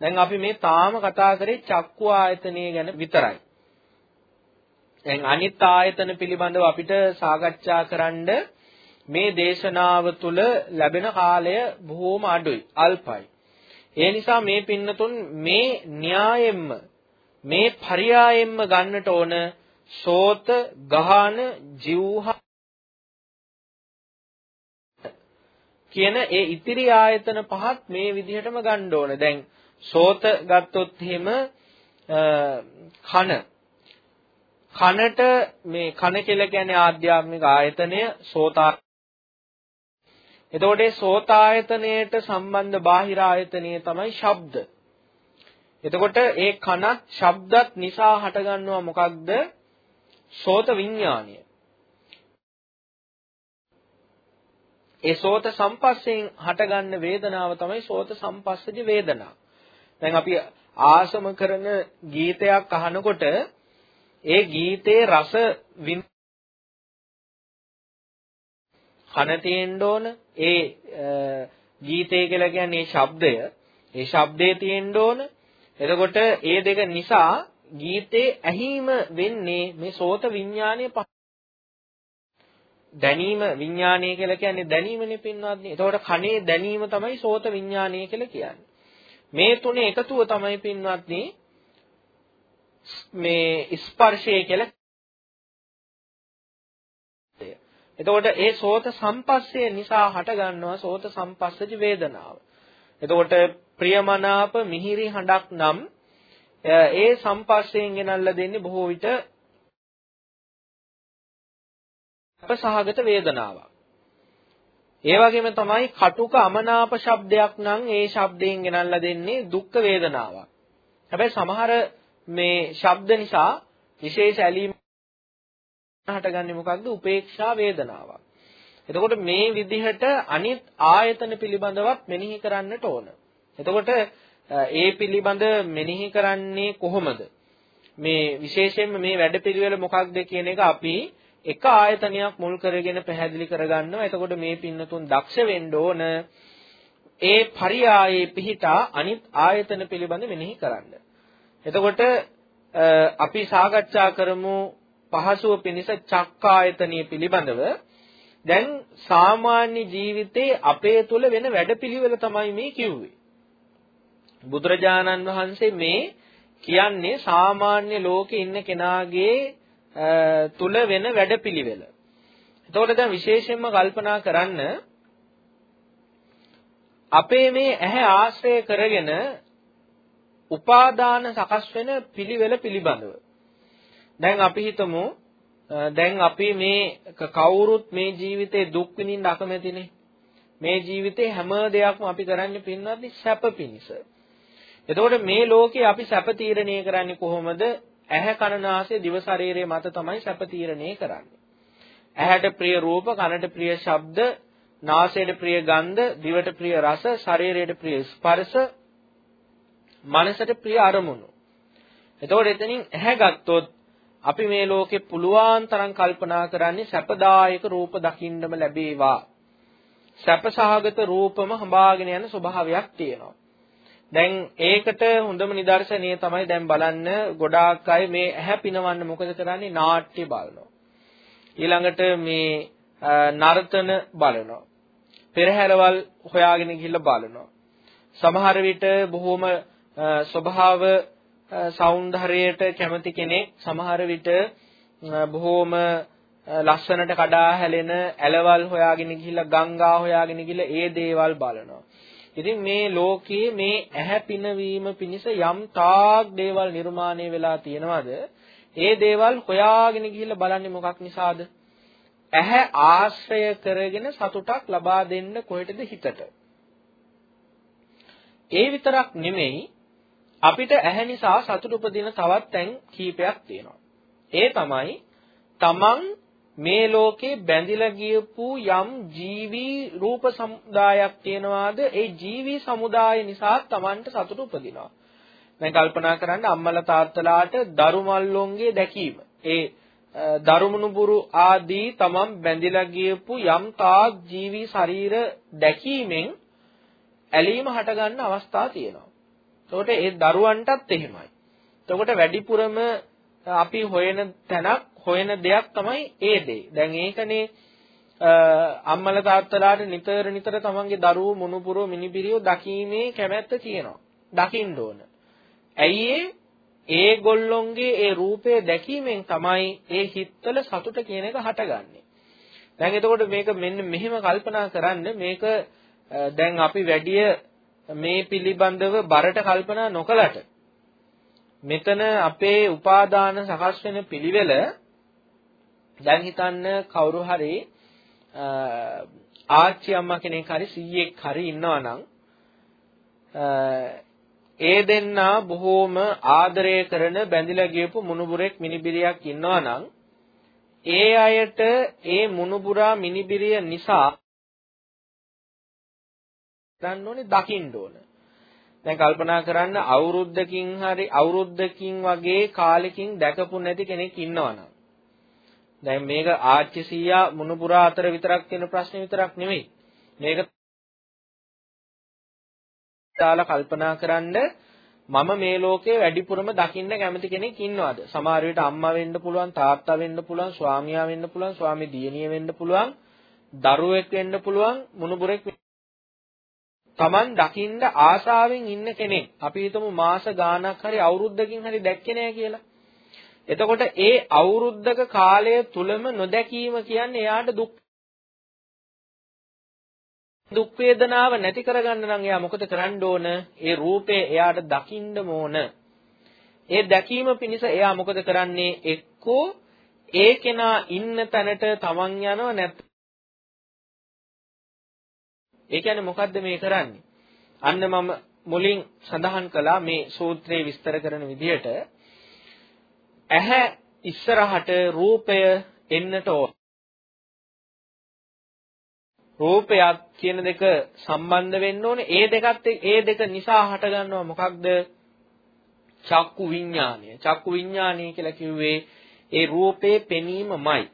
දැන් අපි මේ තාම කතා කරේ චක්කු ආයතනය ගැන විතරයි. දැන් අනිත් ආයතන පිළිබඳව අපිට සාකච්ඡා කරන්න මේ දේශනාව තුළ ලැබෙන කාලය බොහෝම අඩුයි, අල්පයි. ඒ නිසා මේ පින්නතුන් මේ න්‍යායෙන්ම මේ පරයායෙන්ම ගන්නට ඕන සෝත, ගහන, જીවහ කියන ඒ ඉතිරි ආයතන පහත් මේ විදිහටම ගන්න ඕන. දැන් සෝත ගත්තොත් එහෙම කන කනට මේ කන කියලා කියන්නේ ආධ්‍යාත්මික ආයතනය සෝතා එතකොට ඒ සෝතායතනයට සම්බන්ධ බාහිර ආයතනය තමයි ශබ්ද. එතකොට ඒ කනත් ශබ්දත් නිසා හටගන්නවා මොකක්ද? සෝත විඥානය. ඒ සෝත සම්පස්යෙන් හටගන්න වේදනාව තමයි සෝත සම්පස්සජ වේදනා. දැන් අපි ආසම කරන ගීතයක් අහනකොට ඒ ගීතේ රස විඳ කන තියෙන්න ඕන ඒ ගීතය කියලා කියන්නේ ශබ්දය ඒ ශබ්දය තියෙන්න ඕන එතකොට ඒ දෙක නිසා ගීතේ ඇහිම වෙන්නේ මේ සෝත විඥානයේ දැනීම විඥානය කියලා කියන්නේ දැනීමනේ පින්වත්නි. එතකොට කනේ දැනීම තමයි සෝත විඥානය කියලා කියන්නේ. මේ තුනේ එකතුව තමයි පින්වත්නි මේ ස්පර්ශය කියලා එතකොට ඒ සෝත සම්පස්සේ නිසා හටගන්නවා සෝත සම්පස්සජ වේදනාව. එතකොට ප්‍රියමනාප මිහිරි හඬක් නම් ඒ සම්පස්සයෙන් ගෙනල්ලා දෙන්නේ බොහෝ විට අපසහගත වේදනාවක්. ඒ වගේම තමයි කටුක අමනාප ශබ්දයක් නම් ඒ ශබ්දයෙන් ගෙනල්ලා දෙන්නේ දුක් වේදනාවක්. හැබැයි සමහර මේ ශබ්ද නිසා විශේෂ ඇලීම් හටගන්නේ මොකක්ද? උපේක්ෂා වේදනාවක්. එතකොට මේ විදිහට අනිත් ආයතන පිළිබඳවත් මෙනෙහි කරන්නට ඕන. එතකොට ඒ පිළිබඳ මෙනෙහි කරන්නේ කොහොමද? මේ විශේෂයෙන්ම මේ වැඩපිළිවෙල මොකක්ද කියන එක අපි එක ආයතනයක් මුල් කරගෙන පැහැදිලි කරගන්නවා. එතකොට මේ පින්නතුන් දක්ෂ වෙන්න ඕන ඒ පරියායේ පිහිටා අනිත් ආයතන පිළිබඳ මෙනෙහි කරන්න. එතකොට අපි සාකච්ඡා කරමු පහසුව පිණිස චක්කායතනිය පිළිබඳව දැන් සාමාන්‍ය ජීවිතේ අපේ තුල වෙන වැඩපිළිවෙල තමයි මේ කිව්වේ. බුදුරජාණන් වහන්සේ මේ කියන්නේ සාමාන්‍ය ලෝකේ ඉන්න කෙනාගේ තුල වෙන වැඩපිළිවෙල. එතකොට දැන් විශේෂයෙන්ම කල්පනා කරන්න අපේ මේ ඇහැ ආශ්‍රය කරගෙන උපාදාන සකස් වෙන පිළිවෙල පිළිබඳව දැන් අපි හිතමු දැන් අපි මේ කවුරුත් මේ ජීවිතේ දුක් විඳින්න අකමැතිනේ. මේ ජීවිතේ හැම දෙයක්ම අපි කරන්නේ පින්වත්නි සැප පිණිස. එතකොට මේ ලෝකේ අපි සැප තීරණය කරන්නේ කොහොමද? ඇහැ කන නාසය දිව ශරීරයේ මත තමයි සැප තීරණය කරන්නේ. ඇහැට ප්‍රිය රූප, කනට ප්‍රිය ශබ්ද, නාසයට ප්‍රිය ගන්ධ, දිවට ප්‍රිය රස, ශරීරයට ප්‍රිය ස්පර්ශ, මනසට ප්‍රිය අරමුණු. එතකොට එතනින් ඇහැ ගත්තොත් අපි මේ ලෝකේ පුළුවන් තරම් කල්පනා කරන්නේ සැපදායක රූප දකින්නම ලැබේවා. සැපසහගත රූපම හඹාගෙන යන ස්වභාවයක් තියෙනවා. දැන් ඒකට හොඳම නිදර්ශනය තමයි දැන් බලන්න ගොඩාක් අය මේ ඇහැ පිනවන්න මොකද කරන්නේ නාට්‍ය බලනවා. ඊළඟට මේ නර්තන බලනවා. පෙරහැරවල් හොයාගෙන ගිහිල්ලා බලනවා. සමහර විට බොහොම ස්වභාව సౌందර්යයට කැමති කෙනෙක් සමහර විට බොහෝම ලස්සනට කඩා හැලෙන ඇලවල් හොයාගෙන ගිහිල්ලා ගංගා හොයාගෙන ගිහිල්ලා ඒ දේවල් බලනවා. ඉතින් මේ ලෝකයේ මේ ඇහැ පිනවීම පිණිස යම් තාක් දේවල් නිර්මාණය වෙලා තියෙනවද? ඒ දේවල් හොයාගෙන ගිහිල්ලා බලන්නේ මොකක් නිසාද? ඇහැ ආශ්‍රය කරගෙන සතුටක් ලබා දෙන්න කොහෙටද හිතට? ඒ විතරක් නෙමෙයි අපිට ඇහැ නිසා සතුට උපදින තවත් තැන් කීපයක් තියෙනවා. ඒ තමයි තමන් මේ ලෝකේ බැඳිලා ගියපු යම් ජීවි රූප සමුදායක් තියෙනවාද ඒ ජීවි සමුදාය නිසා තමන්ට සතුට උපදිනවා. දැන් කල්පනා කරන්න අම්මලා තාත්තලාට දරු මල්ලොන්ගේ දැකීම. ඒ දරුමුණුබුරු ආදී තමන් බැඳිලා ගියපු යම් තාක් ජීවි ශරීර දැකීමෙන් ඇලීම හටගන්න අවස්ථා තියෙනවා. එතකොට ඒ දරුවන්ටත් එහෙමයි. එතකොට වැඩිපුරම අපි හොයන තැනක් හොයන දෙයක් තමයි ඒ දේ. දැන් ඒකනේ අම්මල තාත්තලාට නිතර නිතර තමන්ගේ දරුවෝ මුණුපුරෝ මිනිබිරියෝ දකීමේ කැමැත්ත තියෙනවා. දකින්න ඕන. ඇයි ඒ ගොල්ලොන්ගේ ඒ රූපය දැකීමෙන් තමයි ඒ හිතවල සතුට කියන එක හටගන්නේ. දැන් එතකොට මේක මෙන්න මෙහෙම කල්පනා කරන්න මේක දැන් අපි වැඩිය මේ පිළිබඳව බරට කල්පනා නොකලට මෙතන අපේ උපාදාන සකස් වෙන පිළිවෙල දැන් හිතන්න කවුරු හරි ආච්චි අම්මා කෙනෙක් හරි සීයෙක් හරි ඉන්නවා නම් ඒ දෙන්නා බොහෝම ආදරය කරන බැඳිලා ගියපු මුණුබුරෙක් මිනිබිරියක් ඉන්නවා නම් ඒ අයට ඒ මුණුබුරා මිනිබිරිය නිසා දන්න ඕනේ දකින්න ඕන. දැන් කල්පනා කරන්න අවුරුද්දකින් හරි අවුරුද්දකින් වගේ කාලෙකින් දැකපු නැති කෙනෙක් ඉන්නවනම් දැන් මේක ආච්චි සීයා මුණුපුරා අතර විතරක් තියෙන ප්‍රශ්නේ විතරක් නෙමෙයි. මේක දාලා කල්පනා කරන්න මම මේ ලෝකේ වැඩිපුරම දකින්න කැමති කෙනෙක් ඉන්නවද? සමහර විට අම්මා වෙන්න පුළුවන්, තාත්තා වෙන්න පුළුවන්, ස්වාමියා වෙන්න පුළුවන්, ස්වාමි දියණිය වෙන්න පුළුවන්, දරුවෙක් වෙන්න පුළුවන්, මුණුබුරෙක් Taman දකින්න ආසාවෙන් ඉන්න කෙනෙක් අපි හිතමු මාස ගාණක් හරි අවුරුද්දකින් හරි දැක්කේ නැහැ කියලා. එතකොට ඒ අවුරුද්දක කාලය තුලම නොදැකීම කියන්නේ එයාට දුක් දුක් වේදනාව නැති කරගන්න නම් එයා මොකද කරන්න ඕන? ඒ රූපේ එයාට දකින්න ඕන. ඒ දැකීම පිණිස එයා මොකද කරන්නේ? එක්කෝ ඒ කෙනා ඉන්න තැනට තමන් යනව නැත්නම් ඒ කියන්නේ මොකද්ද මේ කරන්නේ? අන්න මම මුලින් සඳහන් කළා මේ සූත්‍රයේ විස්තර කරන විදිහට ඇහැ ඉස්සරහට රූපය එන්නට ඕන. රූපයත් කියන දෙක සම්බන්ධ වෙන්න ඕනේ. ඒ දෙකත් ඒ දෙක නිසා හට ගන්නවා මොකක්ද? චක්කු විඥානය. චක්කු විඥානය කියලා කිව්වේ ඒ රූපේ පෙනීමමයි.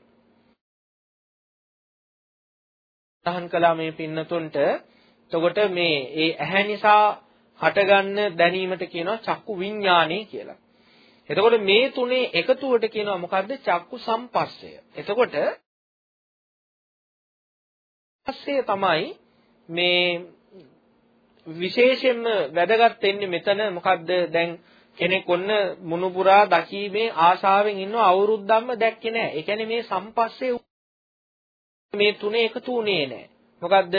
සහන් කළා මේ පින්නතුන්ට එතකොට මේ ඒ ඇහැ නිසා හටගන්න දැනීමට කියනවා චක්කු විඥානේ කියලා. එතකොට මේ තුනේ එකතුවට කියනවා මොකද්ද චක්කු සම්පස්සය. එතකොට පස්සේ තමයි මේ විශේෂයෙන්ම වැදගත් වෙන්නේ මෙතන මොකද්ද දැන් කෙනෙක් ඔන්න මුණුපුරා දකීමේ ආශාවෙන් ඉන්නව අවුරුද්දක්ම දැක්කේ නැහැ. ඒ කියන්නේ මේ සම්පස්සේ මේ තුනේ එකතු වුණේ නැහැ. මොකද්ද?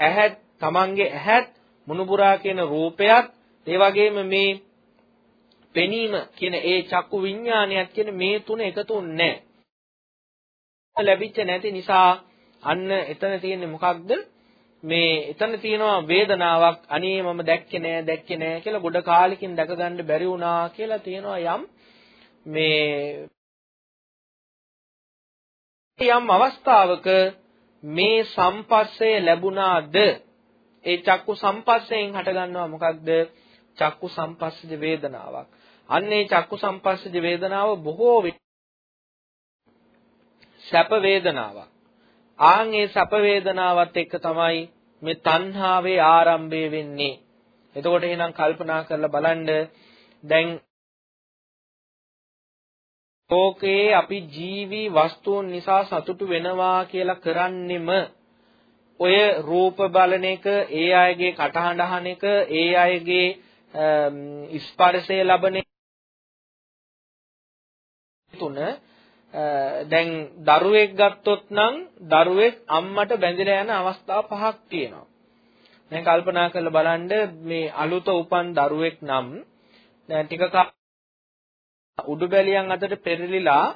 ඇහත් තමන්ගේ ඇහත් මුණුබුරා කියන රූපයත් ඒ වගේම මේ පෙනීම කියන ඒ චක්කු විඥානයත් කියන මේ තුන එකතු නැහැ. ලැබිච්ච නැති නිසා අන්න එතන තියෙන්නේ මොකක්ද? මේ එතන තියෙනවා වේදනාවක් අනේ මම දැක්කේ නෑ දැක්කේ නෑ කියලා ගොඩ කාලෙකින් දැක ගන්න බැරි වුණා කියලා තියෙනවා යම් මේ යම් අවස්ථාවක මේ සම්පස්සය ලැබුණාද ඒ චක්කු සම්පස්සයෙන් හටගන්නවා මොකක්ද චක්කු සම්පස්සජ වේදනාවක් අන්න ඒ චක්කු සම්පස්සජ වේදනාව බොහෝ සැප වේදනාවක්. ආන් ඒ සැප වේදනාවත් එක්ක තමයි මේ තණ්හාවේ ආරම්භය වෙන්නේ. එතකොට එහෙනම් කල්පනා කරලා බලන්න. දැන් ලෝකයේ අපි ජීවි වස්තුන් නිසා සතුටු වෙනවා කියලා කරන්නෙම ඔය රූප බලන එක, ඒ අයගේ කටහඬ අහන එක, ඒ අයගේ ස්පර්ශය ලබන තුන දැන් දරුවෙක් ගත්තොත් නම් දරුවෙක් අම්මට බැඳිලා යන අවස්ථා පහක් තියෙනවා. දැන් කල්පනා කරලා බලන්න මේ අලුත උපන් දරුවෙක් නම් දැන් ටික උඩුබැලියන් අතර පෙරලිලා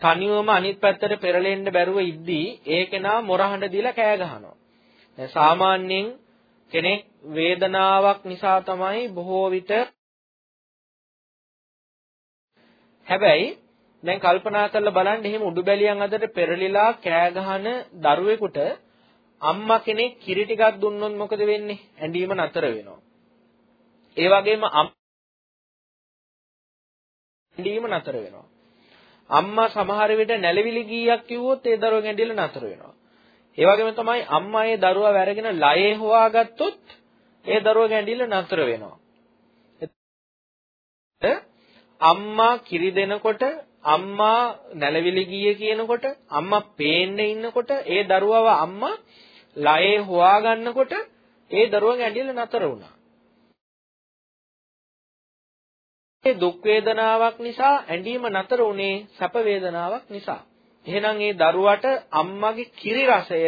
තනියම අනිත් පැත්තට පෙරලෙන්න බැරුව ඉද්දී ඒ කෙනා මොරහඬ දීලා කෑ ගහනවා. දැන් සාමාන්‍යයෙන් කෙනෙක් වේදනාවක් නිසා තමයි බොහෝ විට හැබැයි දැන් කල්පනා කරලා බලන්න එහෙම උඩුබැලියන් අතර පෙරලිලා කෑ ගහන දරුවෙකුට අම්මා කෙනෙක් කිරි ටිකක් දුන්නොත් මොකද වෙන්නේ? ඇඬීම නතර වෙනවා. ඒ වගේම ඇඬීම නතර වෙනවා. අම්මා සමහර විට නැලවිලි ගීයක් කිව්වොත් ඒ දරුවා ඇඬිලා නතර වෙනවා. ඒ වගේම තමයි අම්මා ඒ දරුවා වැරගෙන ලයේ හොවාගත්තොත් ඒ දරුවා ඇඬිලා නතර වෙනවා. අම්මා කිරි දෙනකොට අම්මා නැලවිලි ගියේ කියනකොට අම්මා පේන්න ඉන්නකොට ඒ දරුවව අම්මා ලයේ හොවා ගන්නකොට ඒ දරුවන් ඇඬිලා නතර වුණා. ඒ දුක් වේදනාවක් නිසා ඇඬීම නතර වුණේ සැප වේදනාවක් නිසා. එහෙනම් ඒ දරුවට අම්මගේ කිරි රසය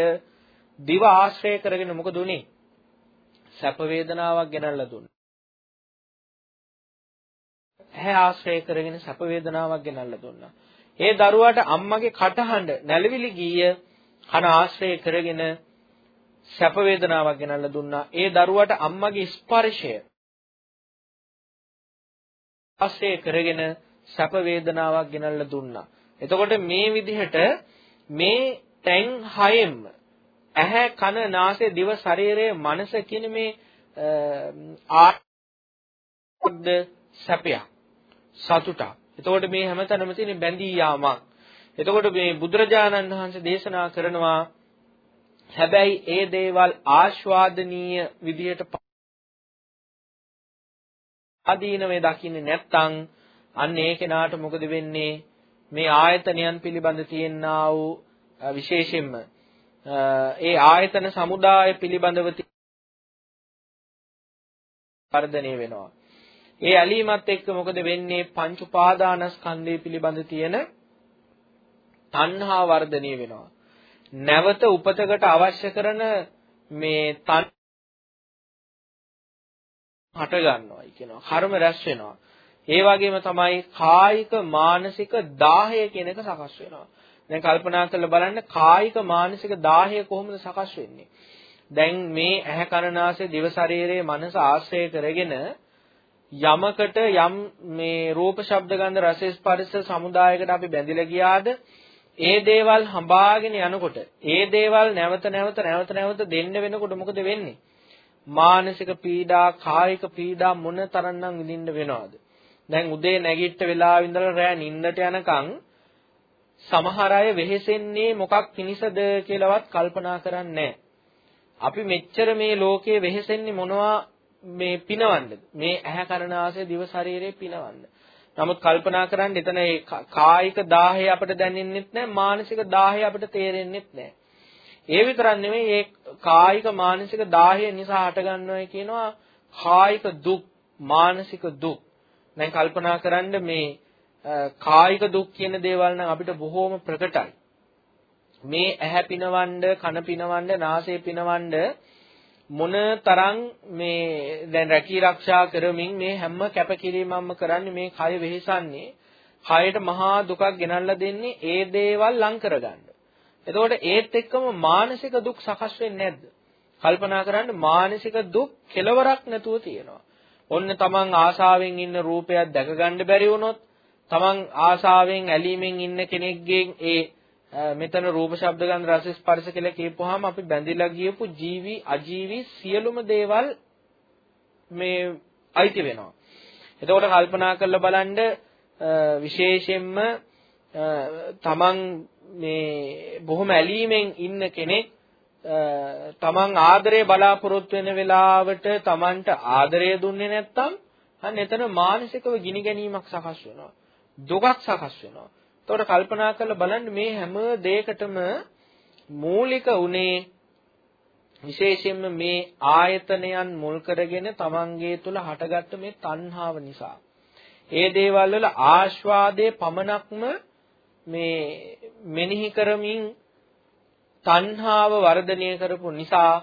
දිව ආශ්‍රය කරගෙන මොකද උනේ? සැප වේදනාවක් ගෙනල්ලා දුන්නා. ඇහැ ආශ්‍රය කරගෙන සැප වේදනාවක් ගෙනල්ලා දුන්නා. ඒ දරුවාට අම්මගේ කටහඬ නැලවිලි ගීය කන ආශ්‍රය කරගෙන සැප වේදනාවක් ගෙනල්ලා දුන්නා. ඒ දරුවාට අම්මගේ ස්පර්ශය ආශ්‍රය කරගෙන සැප වේදනාවක් ගෙනල්ලා දුන්නා. එතකොට මේ විදිහට මේ තැන් හයෙන්ම ඇහැ කන නාසය දිව ශරීරය මනස කියන මේ ආද්ද සැපයක් සතුටක්. එතකොට මේ හැමතැනම තියෙන බැඳී යාමක්. එතකොට මේ බුදුරජාණන් වහන්සේ දේශනා කරනවා හැබැයි ඒ දේවල් ආස්වාදනීය විදියට ආදීනවේ දකින්නේ නැත්නම් අන්න ඒ කෙනාට මොකද වෙන්නේ මේ ආයතනයන් පිළිබඳ තියෙනා වූ විශේෂයෙන්ම ඒ ආයතන සමුදාය පිළිබඳව වර්ධනය වෙනවා. ඒ ඇලීමත් එක්ක මොකද වෙන්නේ පංච උපාදානස්කන්ධය පිළිබඳ තියෙන තණ්හා වර්ධනය වෙනවා. නැවත උපතකට අවශ්‍ය කරන මේ තන් හට ගන්නවායි කියනවා. කර්ම රැස් වෙනවා. ඒ වගේම තමයි කායික මානසික දාහය කියන එක සකස් වෙනවා. දැන් කල්පනා කරලා බලන්න කායික මානසික දාහය කොහොමද සකස් වෙන්නේ? දැන් මේ ඇහැ කරනාසය දිව ශරීරයේ මනස ආශ්‍රය කරගෙන යමකට යම් මේ රූප ශබ්ද ගන්ධ රස ස්පර්ශ සමුදායකට අපි බැඳිලා ගියාද ඒ දේවල් හඹාගෙන යනකොට ඒ දේවල් නැවත නැවත නැවත නැවත දෙන්න වෙනකොට මොකද වෙන්නේ? මානසික පීඩා කායික පීඩා මොන තරම්නම් විඳින්න වෙනවද? දැන් උදේ නැගිට වෙලාව ඉඳලා රෑ නිින්දට යනකම් සමහර අය වෙහෙසෙන්නේ මොකක් පිණිසද කියලාවත් කල්පනා කරන්නේ අපි මෙච්චර මේ ලෝකයේ වෙහෙසෙන්නේ මොනවා මේ පිනවන්නද මේ ඇහැ කරන ආසය දිව ශරීරේ පිනවන්න. නමුත් කල්පනා කරන්න එතන ඒ කායික දාහය අපිට දැනෙන්නෙත් නැහැ මානසික දාහය අපිට තේරෙන්නෙත් නැහැ. ඒ විතරක් නෙමෙයි ඒ කායික මානසික දාහය නිසා හටගන්නවා කියනවා කායික දුක් මානසික දුක්. දැන් කල්පනා කරන්න මේ කායික දුක් කියන දේවල් නම් අපිට බොහෝම ප්‍රකටයි. මේ ඇහැ පිනවන්න, කන පිනවන්න, නාසය පිනවන්න මොන තරම් මේ දැන් රැකී ආරක්ෂා කරමින් මේ හැම කැපකිරීමක්ම කරන්නේ මේ කය වෙහෙසන්නේ කයට මහා දුකක් ගෙනල්ලා දෙන්නේ ඒ දේවල් ලං කරගන්න. එතකොට ඒත් එක්කම මානසික දුක් සකස් වෙන්නේ නැද්ද? කල්පනා කරන්න මානසික දුක් කෙලවරක් නැතුව තියෙනවා. ඔන්න තමන් ආසාවෙන් ඉන්න රූපයක් දැක ගන්න බැරි වුණොත් තමන් ආසාවෙන් ඇලීමෙන් ඉන්න කෙනෙක්ගෙන් ඒ මෙතන රූප ශබ්ද ගන්ධ රස ස්පර්ශ කියලා කියපුවාම අපි බැඳිලා ගියපු ජීවි අජීවි සියලුම දේවල් මේ අයිති වෙනවා. එතකොට කල්පනා කරලා බලන්න විශේෂයෙන්ම තමන් මේ බොහොම ඇලීමෙන් ඉන්න කෙනෙක් තමන් ආදරය බලාපොරොත්තු වෙන වෙලාවට තමන්ට ආදරය දුන්නේ නැත්නම් අන්න එතන මානසිකව ගිනි ගැනීමක් සකස් වෙනවා. දුකක් සකස් වෙනවා. එතකොට කල්පනා කරලා බලන්න මේ හැම දෙයකටම මූලික උනේ විශේෂයෙන්ම මේ ආයතනයන් මුල් කරගෙන තමන්ගේ තුල හටගත්ත මේ තණ්හාව නිසා. ඒ දේවල් වල ආස්වාදයේ පමණක්ම මේ මෙනෙහි කරමින් තණ්හාව වර්ධනය කරපු නිසා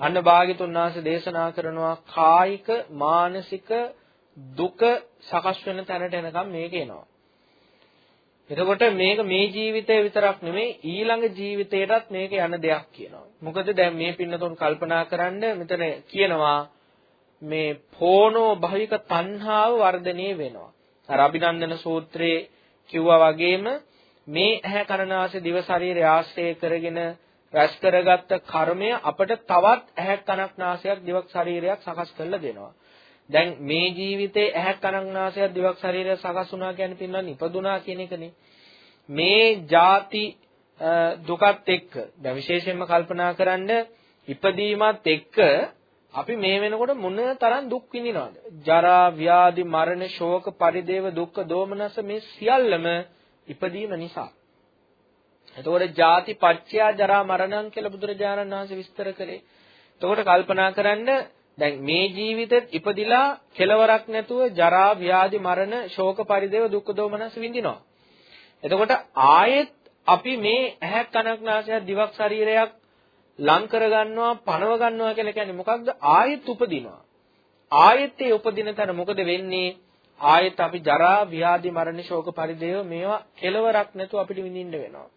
අන්න භාග්‍යතුන් වහන්සේ දේශනා කරනවා කායික මානසික දුක සකස් වෙන තැනට එනකම් මේක එනවා. එතකොට මේක මේ ජීවිතේ විතරක් නෙමෙයි ඊළඟ ජීවිතේටත් මේක යන දෙයක් කියනවා. මොකද දැන් මේ පින්නතුන් කල්පනා කරන්න මෙතන කියනවා මේ පෝනෝ භවික තණ්හාව වර්ධනය වෙනවා. අර අභිනන්දන සූත්‍රයේ කිව්වා වගේම මේ ඇහැ කරනාසය දිව ශරීරය ආශ්‍රය කරගෙන රැස් කරගත්ත කර්මය අපට තවත් ඇහැක් කනක් නාසයක් දිවක් ශරීරයක් සකස් කරලා දෙනවා. දැන් මේ ජීවිතේ ඇහැක් කනක් නාසයක් දිවක් ශරීරයක් සකස් වුණා කියන්නේ පින්නන්නේ ඉපදුනා කියන එකනේ. මේ ಜಾති දුකත් එක්ක දැන් විශේෂයෙන්ම කල්පනා කරන්න ඉපදීමත් එක්ක අපි මේ වෙනකොට මොන තරම් දුක් විඳිනවද? ජරා, ව්‍යාධි, මරණ, ශෝක, පරිදේව, දුක්ඛ, දෝමනස මේ සියල්ලම ඉපදීම නිසා. එතකොට ජාති පච්චයා ජරා මරණං කියලා බුදුරජාණන් වහන්සේ විස්තර කළේ. එතකොට කල්පනා කරන්න දැන් මේ ජීවිතෙත් ඉපදිලා කෙලවරක් නැතුව ජරා ව්‍යාධි මරණ ශෝක පරිදේව දුක්ඛ දෝමනස් විඳිනවා. එතකොට ආයෙත් අපි මේ ඇහක් කනක් නාසයක් දිවක් ශරීරයක් ලං කර ගන්නවා පණව ගන්නවා කියලා කියන්නේ මොකක්ද ආයෙත් උපදිනවා. ආයෙත් ඒ උපදින තැන මොකද වෙන්නේ? ආයෙත් අපි ජරා ව්‍යාධි මරණ ශෝක පරිදේව මේවා කෙලවරක් නැතුව අපිට විඳින්න වෙනවා.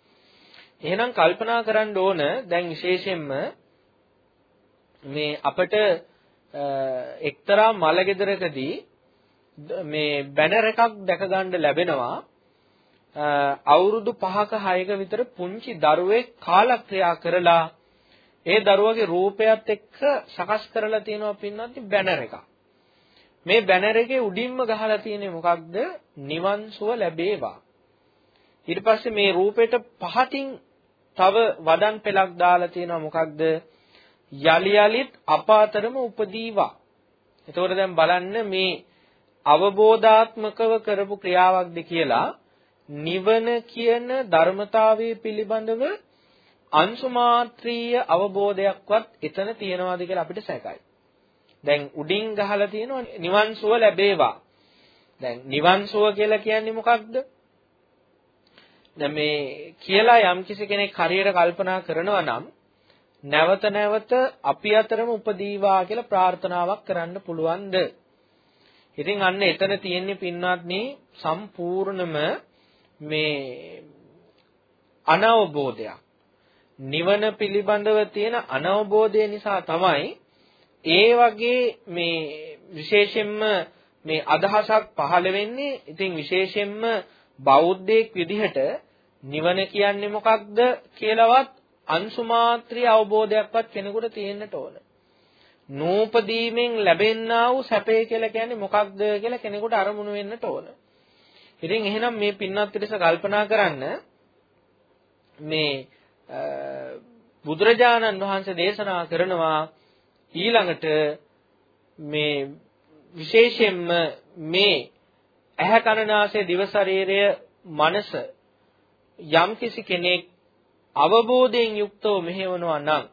එහෙනම් කල්පනා කරන්න ඕන දැන් විශේෂයෙන්ම මේ අපිට එක්තරා මලගෙදරකදී මේ බැනර් එකක් දැක ගන්න ලැබෙනවා අවුරුදු 5ක 6ක විතර පුංචි දරුවෙක් කාලක්‍රියා කරලා ඒ දරුවගේ රූපයත් එක්ක සකස් කරලා තියෙනවා පින්නත් බැනර් එකක්. මේ බැනර් එකේ උඩින්ම ගහලා තියෙන්නේ මොකක්ද? නිවන් සුව ලැබේවා. ඊට පස්සේ මේ රූපෙට පහටින් තව වදන් පෙලක් දාලා තියෙනවා මොකක්ද? යලි යලිත් අපාතරම උපදීවා. එතකොට දැන් බලන්න මේ අවබෝධාත්මකව කරපු ක්‍රියාවක්ද කියලා නිවන කියන ධර්මතාවයේ පිළිබඳව අංශු මාත්‍රීය අවබෝධයක්වත් එතන තියෙනවාද කියලා අපිට සැකයි. දැන් උඩින් ගහලා තියෙනවා නිවන් සුව ලැබේවා. දැන් නිවන් සුව කියලා කියන්නේ මොකක්ද? දැන් මේ කියලා යම්කිසි කෙනෙක් හරියට කල්පනා කරනවා නම් නැවත නැවත අපි අතරම උපදීවා කියලා ප්‍රාර්ථනාවක් කරන්න පුළුවන්ද? ඉතින් අන්න එතන තියෙන්නේ පින්වත්නි සම්පූර්ණම මේ අනවබෝධයක්. නිවන පිළිබඳව තියෙන අනවබෝධය නිසා තමයි ඒ වගේ මේ විශේෂයෙන්ම මේ අදහසක් පහළ වෙන්නේ. ඉතින් විශේෂයෙන්ම බෞද්ධයෙක් විදිහට නිවන කියන්නේ මොකක්ද කියලාවත් අංශුමාත්‍රී අවබෝධයක්වත් කෙනෙකුට තියෙන්නට ඕන. නූපදීමෙන් ලැබෙන්නා වූ සැපේ කියලා කියන්නේ මොකක්ද කියලා කෙනෙකුට අරමුණු වෙන්නට ඕන. ඉතින් එහෙනම් මේ පින්වත් පිටස කල්පනා කරන්න මේ බුදුරජාණන් වහන්සේ දේශනා කරනවා ඊළඟට මේ විශේෂයෙන්ම මේ ඇහැ කනනාසය දිව ශරීරය මනස යම්කිසි කෙනෙක් අවබෝධයෙන් යුක්තව මෙහෙවනවා නම්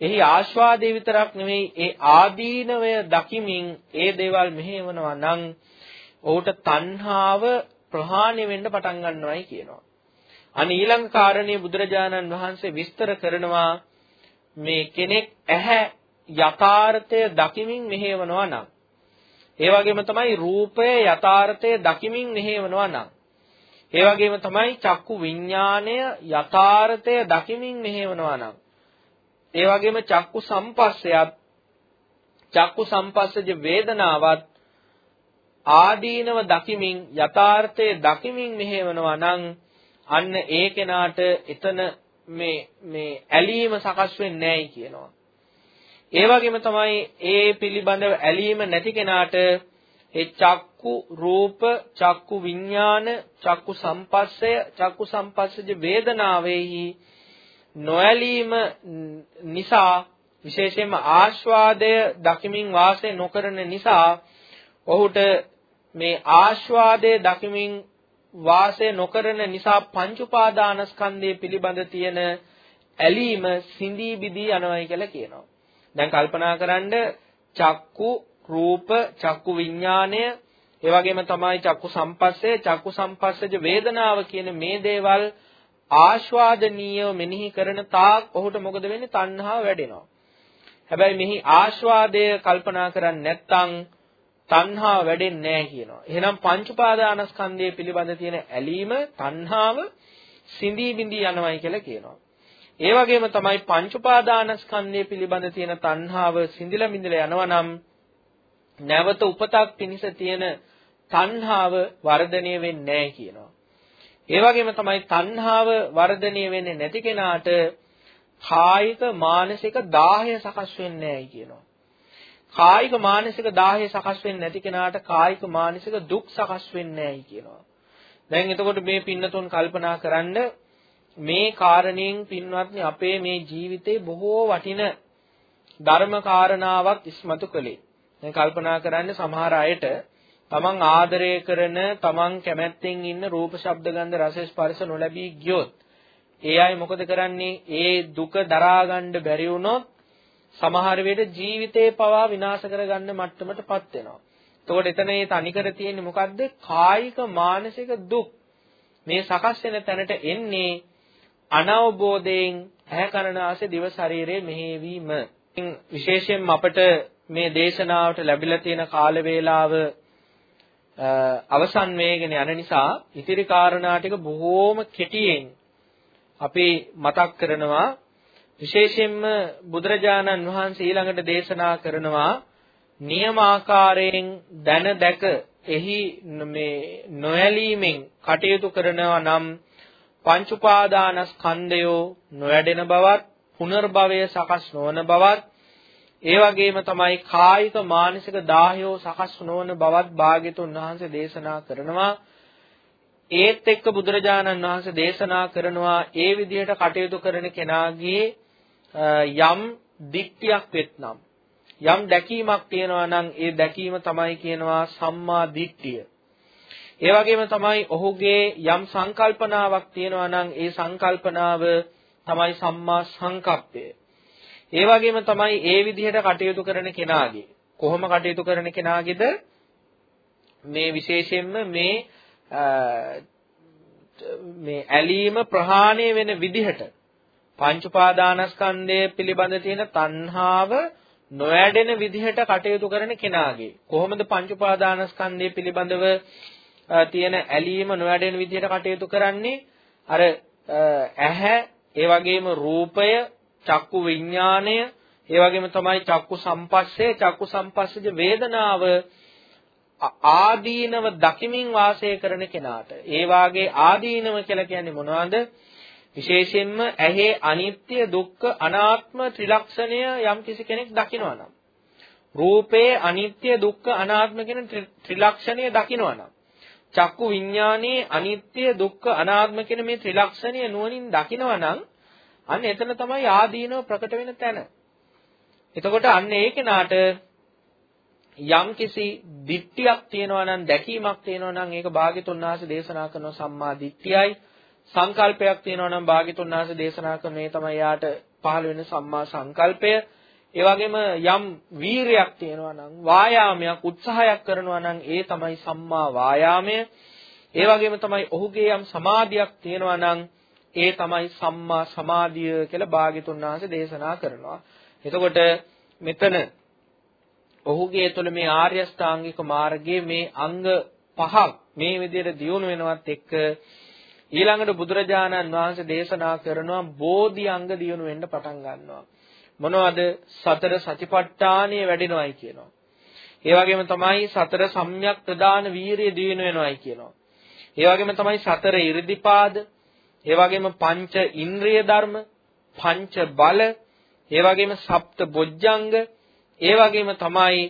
එහි ආස්වාදේ විතරක් නෙවෙයි ඒ ආදීනවය දකිමින් ඒ දේවල් මෙහෙවනවා නම් ඔහුට තණ්හාව ප්‍රහාණය වෙන්න පටන් ගන්නවායි කියනවා. අනි ඊළඟ කාරණේ බුදුරජාණන් වහන්සේ විස්තර කරනවා මේ කෙනෙක් ඇහැ යථාර්ථය දකිමින් මෙහෙවනවා නම් ඒ වගේම තමයි රූපය යථාර්ථය දකිමින් මෙහෙවනවා නම් ඒ වගේම තමයි චක්කු විඥාණය යථාර්ථය දකිමින් මෙහෙවනවා නම් ඒ වගේම චක්කු සම්පස්සයත් චක්කු සම්පස්සජ වේදනාවත් ආදීනව දකිමින් යථාර්ථය දකිමින් මෙහෙවනවා නම් අන්න ඒ කෙනාට එතන මේ මේ ඇලීම සකස් වෙන්නේ නැහැයි කියනවා. ඒ වගේම තමයි ඒ පිළිබඳව ඇලීම නැති කෙනාට ඒ චක්කු රූප චක්කු විඥාන චක්කු සම්පස්සය චක්කු සම්පස්සජ වේදනාවේහි නොඇලීම නිසා විශේෂයෙන්ම ආස්වාදය දකිමින් වාසය නොකරන නිසා ඔහුට මේ ආස්වාදයේ දකිමින් වාසය නොකරන නිසා පංච උපාදානස්කන්ධය පිළිබඳ තියෙන ඇලීම සිඳී බිදී යනවායි කියලා කියනවා. දැන් කල්පනා කරන්න චක්කු රූප චක්කු විඥාණය ඒ වගේම තමයි චක්කු සම්පස්සේ චක්කු සම්පස්සජ වේදනාව කියන මේ දේවල් ආස්වාදනීයව මෙනෙහි කරන තාක් ඔහුට මොකද වෙන්නේ තණ්හාව වැඩෙනවා. හැබැයි මෙහි ආස්වාදය කල්පනා කරන්නේ නැත්නම් තණ්හාව වැඩෙන්නේ නැහැ කියනවා. එහෙනම් පංච උපාදානස්කන්ධය පිළිබඳ තියෙන ඇලීම තණ්හාව සිඳී බිඳී යනවායි කියලා කියනවා. ඒ වගේම තමයි පංච උපාදානස්කන්ධය පිළිබඳ තියෙන තණ්හාව සිඳිලා බිඳිලා යනවා නම් නැවත උපතක් පිණිස තියෙන තණ්හාව වර්ධනය වෙන්නේ නැහැ කියනවා. ඒ වගේම තමයි තණ්හාව වර්ධනය වෙන්නේ නැති කෙනාට කායික මානසික දාහය සකස් වෙන්නේ නැහැයි කියනවා. කායික මානසික දාහය සකස් වෙන්නේ නැති කෙනාට කායික මානසික දුක් සකස් වෙන්නේ නැහැයි කියනවා. දැන් එතකොට මේ පින්නතුන් කල්පනා කරන්න මේ කාරණයෙන් පින්වත්නි අපේ මේ ජීවිතේ බොහෝ වටින ධර්ම කාරණාවක් ඉස්මතු කළේ. දැන් කල්පනා කරන්න සමහර අයට තමන් ආදරය කරන තමන් කැමැත්තෙන් ඉන්න රූප ශබ්ද ගන්ධ රස ස්පර්ශ නොලැබී ගියොත් ඒ අය මොකද කරන්නේ ඒ දුක දරා ගන්න බැරි වුණොත් සමහර වෙලට ජීවිතේ පවා විනාශ කරගන්න මට්ටමටපත් වෙනවා. එතකොට එතන මේ තනිකර තියෙන්නේ මොකද්ද? කායික මානසික දුක්. මේ සකස් වෙන තැනට එන්නේ අනවබෝධයෙන් ඇහැ කරනාසේ දිව ශරීරයේ මෙහෙවීම. විශේෂයෙන්ම අපට මේ දේශනාවට ලැබිලා තියෙන කාල වේලාව අවසන් වේගෙන යන නිසා ඉතිරි කාරණා ටික බොහෝම කෙටියෙන් අපි මතක් කරනවා. විශේෂයෙන්ම බුදුරජාණන් වහන්සේ ඊළඟට දේශනා කරනවා නියමාකාරයෙන් දැන දැක එහි මේ නොයැලීමෙන් කටයුතු කරනවා නම් පංච උපාදානස්කන්ධයෝ නොයැඩෙන බවත් පුනර්භවය සකස් නොවන බවත් ඒ වගේම තමයි කායික මානසික දාහයෝ සකස් නොවන බවත් භාග්‍යතුන් වහන්සේ දේශනා කරනවා ඒත් එක්ක බුදුරජාණන් වහන්සේ දේශනා කරනවා ඒ විදිහට කටයුතු කරන කෙනාගේ යම් දික්තියක් වෙත්නම් යම් දැකීමක් තියෙනවා නම් ඒ දැකීම තමයි කියනවා සම්මා දිට්ඨිය. ඒ වගේම තමයි ඔහුගේ යම් සංකල්පනාවක් තියෙනවා නම් ඒ සංකල්පනාව තමයි සම්මා සංකප්පය. ඒ වගේම තමයි ඒ විදිහට කටයුතු කරන කෙනාගේ. කොහොම කටයුතු කරන කෙනාගේද? මේ විශේෂයෙන්ම මේ මේ ඇලීම ප්‍රහාණය වෙන විදිහට පංච උපාදානස්කන්ධය පිළිබඳ තියෙන තණ්හාව නොයැඩෙන විදිහට කටයුතු කරන කෙනාගේ. කොහොමද පංච උපාදානස්කන්ධය පිළිබඳව තියෙන ඇලීම නොයැඩෙන විදිහට කටයුතු කරන්නේ? අර ඇහැ ඒ වගේම රූපය චක්කු විඥාණය ඒ වගේම තමයි චක්කු සම්පස්සේ. චක්කු සම්පස්සජ වේදනාව ආදීනව දකිමින් වාසය කරන කෙනාට. ඒ වාගේ ආදීනව කියලා කියන්නේ මොනවද? විශේෂයෙන්ම ඇහි අනිත්‍ය දුක්ඛ අනාත්ම ත්‍රිලක්ෂණය යම් කිසි කෙනෙක් දකිනවා නම්. රූපේ අනිත්‍ය දුක්ඛ අනාත්ම කියන ත්‍රිලක්ෂණය දකිනවා නම්. චක්කු විඥානයේ අනිත්‍ය දුක්ඛ අනාත්ම කියන මේ ත්‍රිලක්ෂණය නුවණින් දකිනවා නම් අන්න එතන තමයි ආදීනව ප්‍රකට වෙන තැන. එතකොට අන්න ඒ කෙනාට යම් කිසි දිට්ඨියක් තියෙනවා නම් දැකීමක් තියෙනවා නම් ඒක භාග්‍යතුන් වහන්සේ දේශනා කරන සම්මා දිට්ඨියයි සංකල්පයක් තියෙනවා නම් භාග්‍යතුන් වහන්සේ දේශනා කරන ඒ තමයි යාට පහළ වෙන සම්මා සංකල්පය. ඒ වගේම යම් වීරයක් තියෙනවා නම් වායාමයක් උත්සාහයක් කරනවා නම් ඒ තමයි සම්මා වායාමය. ඒ වගේම තමයි ඔහුගේ යම් සමාධියක් තියෙනවා නම් ඒ තමයි සම්මා සමාධිය කියලා භාග්‍යතුන් වහන්සේ දේශනා කරනවා. එතකොට මෙතන ඔහුගේ තුළ මේ ආර්ය ශ්‍රාංගික මාර්ගයේ මේ අංග පහක් මේ විදිහට දියුණු වෙනවත් එක්ක ඊළඟට බුදුරජාණන් වහන්සේ දේශනා කරනවා බෝධි අංග දියුණු වෙන්න පටන් ගන්නවා. මොනවද? සතර සතිපට්ඨානිය වැඩෙනවයි කියනවා. ඒ වගේම තමයි සතර සම්‍යක් ප්‍රදාන වීරිය දියුණු වෙනවයි කියනවා. ඒ වගේම තමයි සතර ඉරිදිපාද, ඒ වගේම පංච ඉන්ද්‍රිය ධර්ම, පංච බල, ඒ වගේම සප්ත බොජ්ජංග, ඒ වගේම තමයි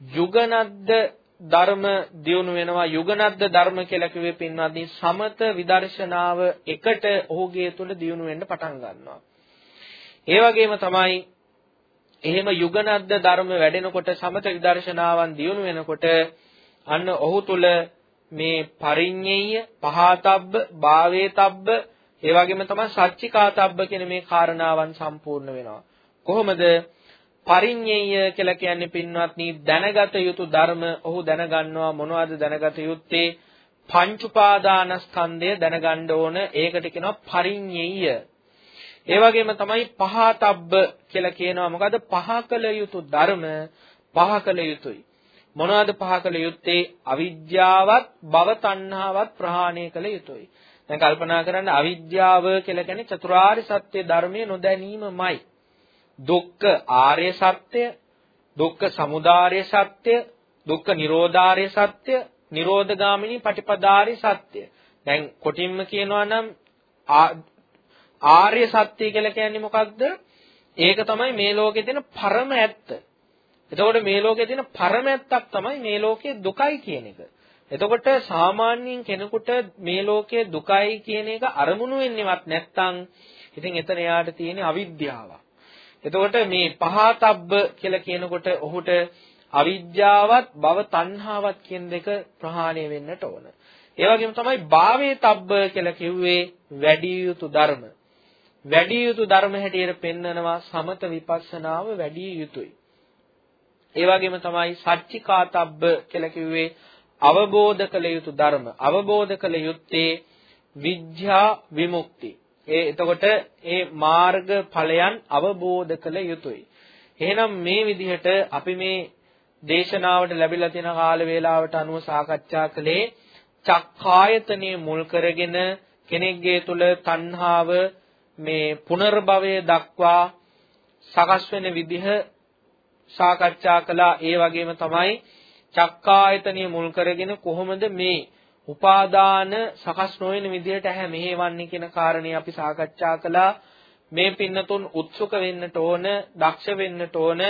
යුගනද්ද ධර්ම දියුණු වෙනවා යුගනද්ද ධර්ම කියලා කිව්වේ පින්වත්නි සමත විදර්ශනාව එකට ඔහුගේ තුල දියුණු වෙන්න පටන් ගන්නවා. ඒ වගේම තමයි එහෙම යුගනද්ද ධර්ම වැඩෙනකොට සමත විදර්ශනාවන් දියුණු වෙනකොට අන්න ඔහු තුල මේ පරිඤ්ඤය පහතබ්බ භාවේතබ්බ ඒ වගේම තමයි සච්චිකාතබ්බ කියන මේ කාරණාවන් සම්පූර්ණ වෙනවා. කොහොමද? පරිඤ්ඤය කියලා කියන්නේ පින්වත්නි දැනගත යුතු ධර්ම ඔහු දැනගන්නවා මොනවද දැනගත යුත්තේ? පංච උපාදානස්කන්ධය දැනගන්න ඕන. ඒකට කියනවා පරිඤ්ඤය. ඒ වගේම තමයි පහතබ්බ කියලා කියනවා. මොකද? පහ කළ යුතු ධර්ම පහ කළ යුතුයි. මොනවද පහ කළ යුත්තේ? අවිද්‍යාවත් භව තණ්හාවත් ප්‍රහාණය කළ යුතුයි. දැන් කල්පනා කරන්න අවිද්‍යාව කියලා කියන්නේ චතුරාර්ය සත්‍ය ධර්මයේ නොදැනීමමයි. දුක්ඛ ආර්ය සත්‍ය, දුක්ඛ සමුදාය සත්‍ය, දුක්ඛ නිරෝධාර්ය සත්‍ය, නිරෝධගාමිනී පටිපදාර්ය සත්‍ය. දැන් කොටින්ම කියනවා නම් ආර්ය සත්‍ය කියලා කියන්නේ මොකක්ද? ඒක තමයි මේ ලෝකේ තියෙන පරම ඇත්ත. එතකොට මේ ලෝකේ තියෙන පරම ඇත්තක් තමයි මේ ලෝකයේ දුකයි කියන එක. එතකොට සාමාන්‍යයෙන් කෙනෙකුට මේ ලෝකයේ දුකයි කියන එක අරමුණු වෙන්නේවත් නැත්නම් ඉතින් එතන යාට තියෙන අවිද්‍යාව. එතකොට මේ පහතබ්බ කියලා කියනකොට ඔහුට අවිද්‍යාවත් භව තණ්හාවත් කියන දෙක ප්‍රහාණය වෙන්නට ඕන. ඒ වගේම තමයි භාවේ තබ්බ කියලා කිව්වේ වැඩි යුතු ධර්ම. වැඩි යුතු ධර්ම හැටියට පෙන්නනවා සමත විපස්සනාව වැඩි යුතුයි. ඒ වගේම තමයි සච්චිකාතබ්බ කියලා කිව්වේ අවබෝධ කළ යුතු ධර්ම. අවබෝධ කළ යුත්තේ විඥා විමුක්ති. ඒ එතකොට ඒ මාර්ග ඵලයන් අවබෝධ කළ යුතුයි. එහෙනම් මේ විදිහට අපි මේ දේශනාවට ලැබිලා තියෙන කාල වේලාවට අනුව සාකච්ඡා කළේ චක්කායතනයේ මුල් කරගෙන කෙනෙක්ගේ තුල තණ්හාව මේ පුනර්භවය දක්වා සකස් වෙන විදිහ සාකච්ඡා කළා. ඒ වගේම තමයි චක්කායතනය මුල් කරගෙන කොහොමද මේ උපාදාන සකස් නොවන විදිහට ඇහැ මෙහෙවන්නේ කියන කාරණේ අපි සාකච්ඡා කළා. මේ පින්නතුන් උත්සුක වෙන්නට ඕන දක්ෂ වෙන්නට ඕන.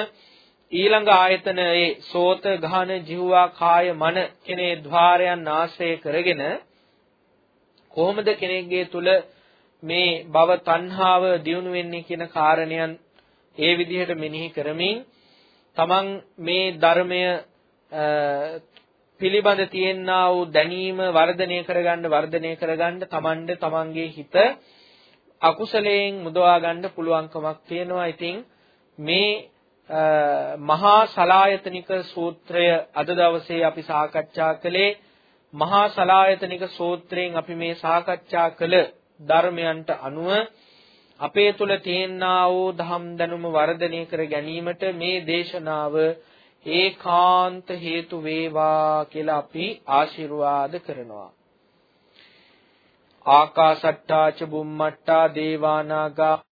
ඊළඟ ආයතන ඒ සෝත ගහන ජීවා කාය මන කෙනේ ద్వාරයන් ආශ්‍රය කරගෙන කොහොමද කෙනෙක්ගේ තුල මේ භව තණ්හාව දියුණු වෙන්නේ කියන කාරණයන් ඒ විදිහට මෙනෙහි කරමින් තමන් මේ ධර්මය පිළිබඳ තියෙනා වූ දැනීම වර්ධනය කරගන්න වර්ධනය කරගන්න තමන්ද තමන්ගේ හිත අකුසලයෙන් මුදවා ගන්න පුළුවන්කමක් තියෙනවා. ඉතින් මේ මහා සලායතනික සූත්‍රය අද දවසේ අපි සාකච්ඡා කළේ මහා සලායතනික සූත්‍රයෙන් අපි මේ සාකච්ඡා කළ ධර්මයන්ට අනුව අපේ තුල තියෙනා වූ ධම් දැනුම වර්ධනය කර ගැනීමට මේ දේශනාව ඒකාන්ත හේතු වේවා කියලා අපි ආශිර්වාද කරනවා. ආකාසට්ටා ච බුම්මට්ටා දේවානාගා